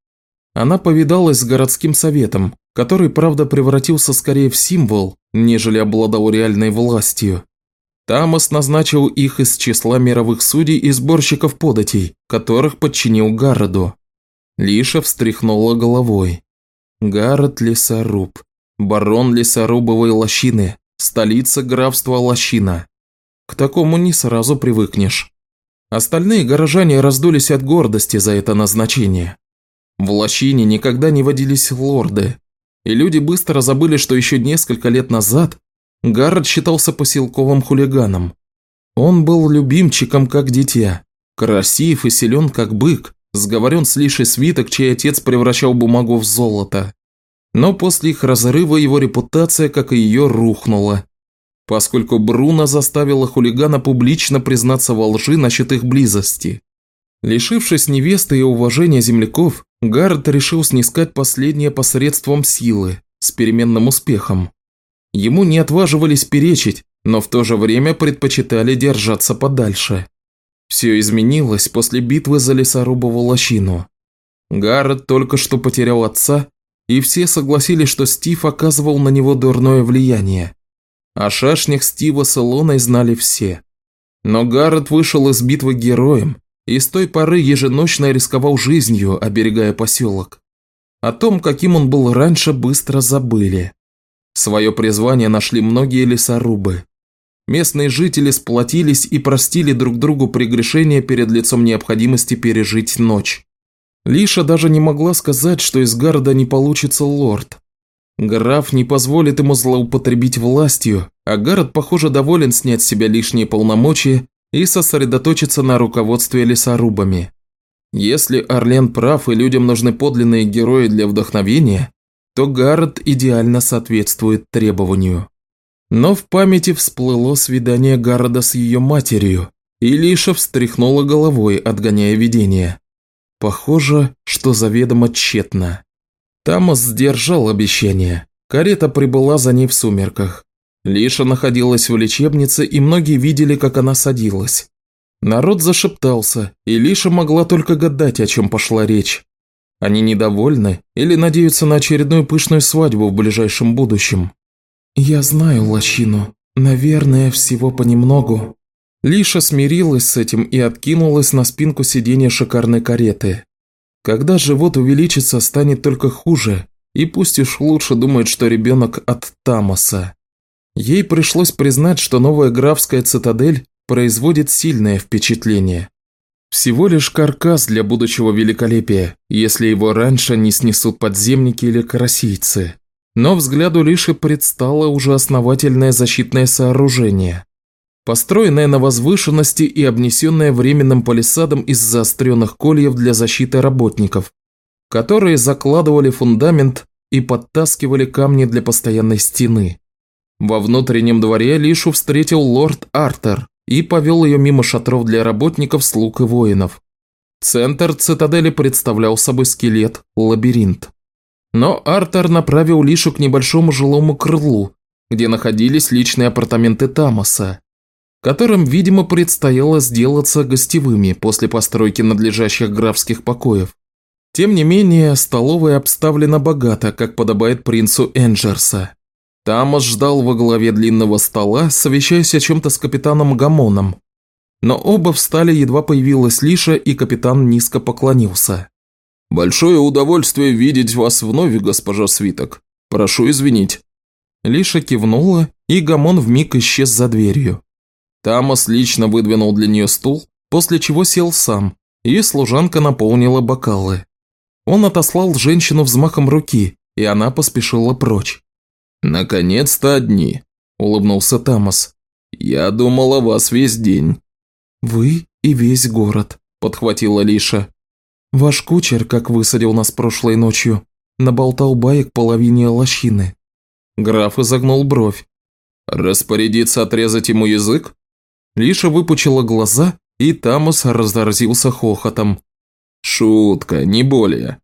Она повидалась с городским советом, который, правда, превратился скорее в символ, нежели обладал реальной властью. Тамас назначил их из числа мировых судей и сборщиков податей, которых подчинил Гарроду. Лиша встряхнула головой. Гаррет Лесоруб, барон Лесорубовой лощины, столица графства Лощина. К такому не сразу привыкнешь. Остальные горожане раздулись от гордости за это назначение. В Лощине никогда не водились лорды, и люди быстро забыли, что еще несколько лет назад Гаррет считался поселковым хулиганом. Он был любимчиком как дитя, красив и силен как бык, сговорен с Лишей свиток, чей отец превращал бумагу в золото. Но после их разрыва его репутация, как и ее, рухнула, поскольку Бруно заставила хулигана публично признаться во лжи насчет их близости. Лишившись невесты и уважения земляков, Гаррет решил снискать последнее посредством силы, с переменным успехом. Ему не отваживались перечить, но в то же время предпочитали держаться подальше. Все изменилось после битвы за лесорубову лощину. Гаррет только что потерял отца, и все согласились, что Стив оказывал на него дурное влияние. О шашнях Стива с Илоной знали все. Но Гаррет вышел из битвы героем, и с той поры еженочно рисковал жизнью, оберегая поселок. О том, каким он был раньше, быстро забыли. Свое призвание нашли многие лесорубы. Местные жители сплотились и простили друг другу прегрешения перед лицом необходимости пережить ночь. Лиша даже не могла сказать, что из города не получится лорд. Граф не позволит ему злоупотребить властью, а Гаррет, похоже, доволен снять с себя лишние полномочия и сосредоточиться на руководстве лесорубами. Если Орлен прав и людям нужны подлинные герои для вдохновения, то Гаррет идеально соответствует требованию. Но в памяти всплыло свидание Гаррода с ее матерью, и Лиша встряхнула головой, отгоняя видение. Похоже, что заведомо тщетно. Тамас сдержал обещание. Карета прибыла за ней в сумерках. Лиша находилась в лечебнице, и многие видели, как она садилась. Народ зашептался, и Лиша могла только гадать, о чем пошла речь. Они недовольны или надеются на очередную пышную свадьбу в ближайшем будущем. «Я знаю лощину. Наверное, всего понемногу». Лиша смирилась с этим и откинулась на спинку сиденья шикарной кареты. Когда живот увеличится, станет только хуже, и пусть уж лучше думает, что ребенок от Тамаса. Ей пришлось признать, что новая графская цитадель производит сильное впечатление. Всего лишь каркас для будущего великолепия, если его раньше не снесут подземники или карасийцы. Но взгляду Лиши предстало уже основательное защитное сооружение, построенное на возвышенности и обнесенное временным палисадом из заостренных кольев для защиты работников, которые закладывали фундамент и подтаскивали камни для постоянной стены. Во внутреннем дворе Лишу встретил лорд Артер и повел ее мимо шатров для работников, слуг и воинов. Центр цитадели представлял собой скелет, лабиринт. Но Артер направил Лишу к небольшому жилому крылу, где находились личные апартаменты Тамаса, которым, видимо, предстояло сделаться гостевыми после постройки надлежащих графских покоев. Тем не менее, столовая обставлена богато, как подобает принцу Энджерса. Тамас ждал во главе длинного стола, совещаясь о чем-то с капитаном Гамоном. Но оба встали, едва появилась Лиша, и капитан низко поклонился. «Большое удовольствие видеть вас вновь, госпожа Свиток. Прошу извинить». Лиша кивнула, и Гамон вмиг исчез за дверью. Тамас лично выдвинул для нее стул, после чего сел сам, и служанка наполнила бокалы. Он отослал женщину взмахом руки, и она поспешила прочь. «Наконец-то одни», – улыбнулся Тамас. «Я думал о вас весь день». «Вы и весь город», – подхватила Лиша. «Ваш кучер, как высадил нас прошлой ночью, наболтал баек половине лощины». Граф изогнул бровь. «Распорядиться отрезать ему язык?» Лиша выпучила глаза, и Тамас разразился хохотом. «Шутка, не более».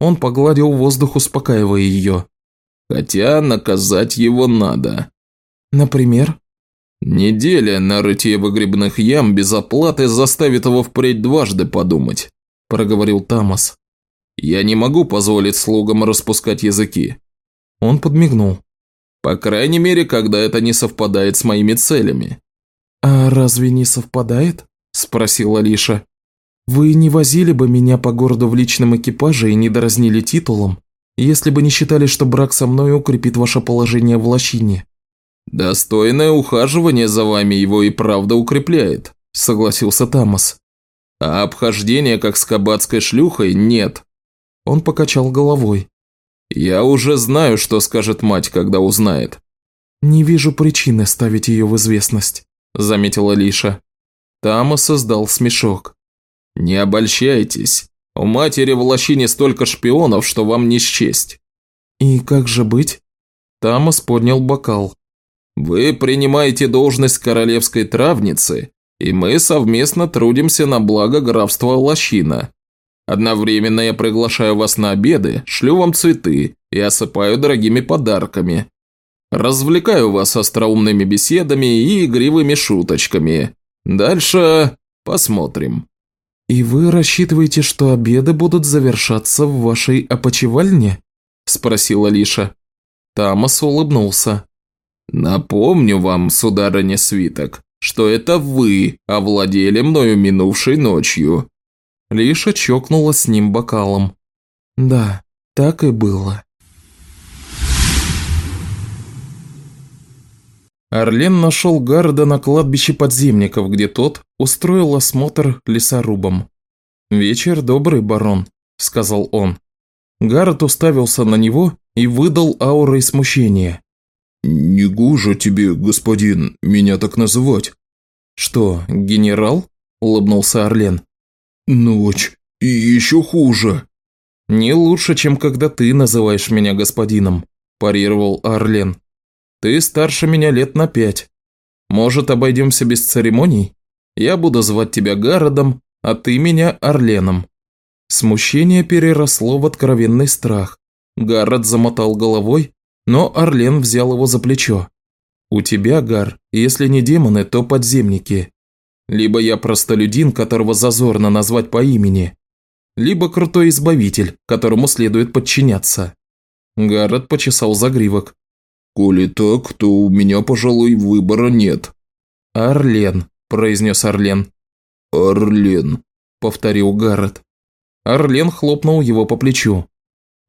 Он погладил воздух, успокаивая ее. «Хотя наказать его надо». «Например?» «Неделя на рытье выгребных ям без оплаты заставит его впредь дважды подумать», – проговорил Тамас. «Я не могу позволить слугам распускать языки. Он подмигнул. По крайней мере, когда это не совпадает с моими целями. «А разве не совпадает?» – спросила Лиша. «Вы не возили бы меня по городу в личном экипаже и не дразнили титулом, если бы не считали, что брак со мной укрепит ваше положение в лощине?» «Достойное ухаживание за вами его и правда укрепляет», – согласился Тамас. «А обхождение как с кабацкой шлюхой нет». Он покачал головой. «Я уже знаю, что скажет мать, когда узнает». «Не вижу причины ставить ее в известность», – заметила Лиша. Тамас создал смешок. «Не обольщайтесь. У матери в лощине столько шпионов, что вам не счесть». «И как же быть?» Тамас поднял бокал. «Вы принимаете должность королевской травницы, и мы совместно трудимся на благо графства Лощина. Одновременно я приглашаю вас на обеды, шлю вам цветы и осыпаю дорогими подарками. Развлекаю вас остроумными беседами и игривыми шуточками. Дальше посмотрим». «И вы рассчитываете, что обеды будут завершаться в вашей опочивальне?» – спросила Лиша. Тамас улыбнулся. «Напомню вам, сударыня свиток, что это вы овладели мною минувшей ночью». Лиша чокнула с ним бокалом. «Да, так и было». Орлен нашел Гарда на кладбище подземников, где тот устроил осмотр лесорубом. «Вечер добрый, барон», – сказал он. Гаррет уставился на него и выдал аурой смущения. «Не гуже тебе, господин, меня так называть». «Что, генерал?» – улыбнулся Орлен. «Ночь. И еще хуже». «Не лучше, чем когда ты называешь меня господином», – парировал Орлен. Ты старше меня лет на пять. Может, обойдемся без церемоний? Я буду звать тебя Гародом, а ты меня Орленом». Смущение переросло в откровенный страх. Гаррет замотал головой, но Орлен взял его за плечо. «У тебя, Гар, если не демоны, то подземники. Либо я простолюдин, которого зазорно назвать по имени, либо крутой избавитель, которому следует подчиняться». Гаррет почесал загривок. «Коли так, то у меня, пожалуй, выбора нет». «Орлен», – произнес Орлен. «Орлен», – повторил Гаррет. Орлен хлопнул его по плечу.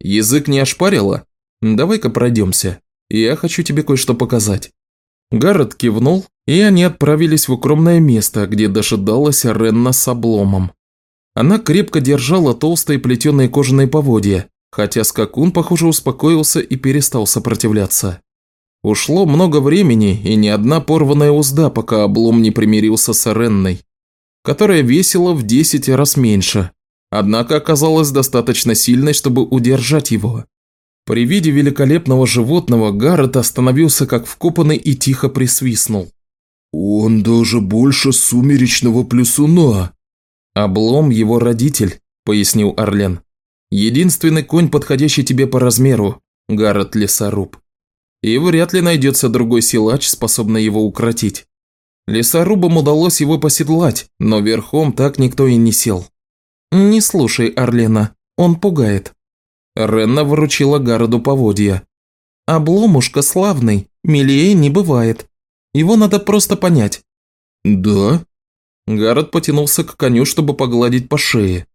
«Язык не ошпарило? Давай-ка пройдемся. Я хочу тебе кое-что показать». Гаррет кивнул, и они отправились в укромное место, где дожидалась Ренна с обломом. Она крепко держала толстые плетеные кожаные поводья, хотя скакун, похоже, успокоился и перестал сопротивляться. Ушло много времени и ни одна порванная узда, пока облом не примирился с Ренной, которая весила в 10 раз меньше, однако оказалась достаточно сильной, чтобы удержать его. При виде великолепного животного Гаррет остановился как вкопанный и тихо присвистнул. «Он даже больше сумеречного плюсуна!» «Облом его родитель», – пояснил Орлен. «Единственный конь, подходящий тебе по размеру, Гаррет Лесоруб и вряд ли найдется другой силач, способный его укротить. Лесорубам удалось его поседлать, но верхом так никто и не сел. «Не слушай Орлена, он пугает». Ренна вручила городу поводья. «Обломушка славный, милее не бывает. Его надо просто понять». «Да?» Гаррет потянулся к коню, чтобы погладить по шее.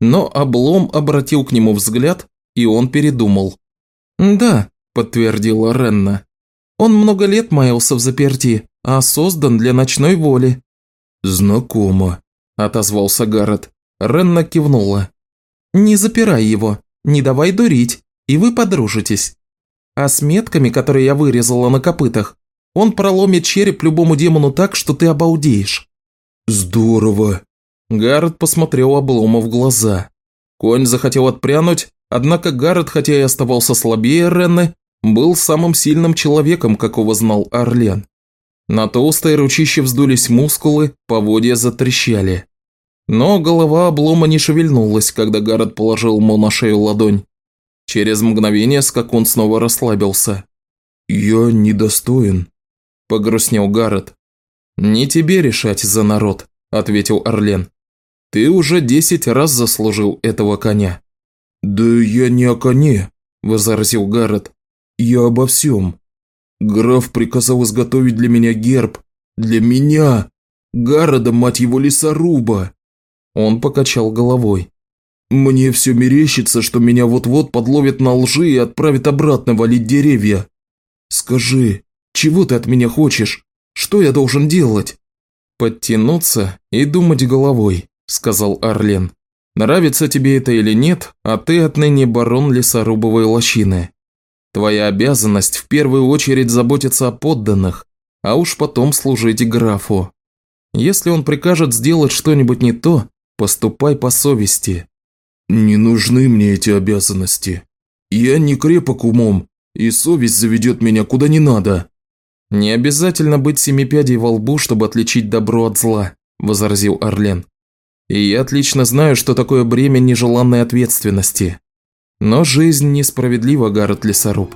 Но облом обратил к нему взгляд, и он передумал. «Да, – подтвердила Ренна. «Он много лет маялся в заперти, а создан для ночной воли». «Знакомо», – отозвался Гаррет. Ренна кивнула. «Не запирай его, не давай дурить, и вы подружитесь. А с метками, которые я вырезала на копытах, он проломит череп любому демону так, что ты обалдеешь». «Здорово!» Гаррет посмотрел облома в глаза. Конь захотел отпрянуть, однако Гаррет, хотя и оставался слабее Ренны, был самым сильным человеком, какого знал Орлен. На толстой ручище вздулись мускулы, поводья затрещали. Но голова облома не шевельнулась, когда Гаррет положил ему на шею ладонь. Через мгновение скакун снова расслабился. «Я недостоин», – погрустнел Гаррет. «Не тебе решать за народ», – ответил Орлен. «Ты уже десять раз заслужил этого коня». «Да я не о коне», – возразил Гаррет. Я обо всем. Граф приказал изготовить для меня герб. Для меня! Гарода, мать его, лесоруба!» Он покачал головой. «Мне все мерещится, что меня вот-вот подловят на лжи и отправят обратно валить деревья. Скажи, чего ты от меня хочешь? Что я должен делать?» «Подтянуться и думать головой», – сказал Арлен. «Нравится тебе это или нет, а ты отныне барон лесорубовой лощины. Твоя обязанность в первую очередь заботиться о подданных, а уж потом служить графу. Если он прикажет сделать что-нибудь не то, поступай по совести. Не нужны мне эти обязанности. Я не крепок умом, и совесть заведет меня куда не надо. Не обязательно быть семипядей во лбу, чтобы отличить добро от зла, возразил Орлен. И я отлично знаю, что такое бремя нежеланной ответственности. Но жизнь несправедлива, Гаррет Лесоруб.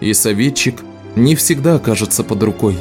И советчик не всегда окажется под рукой.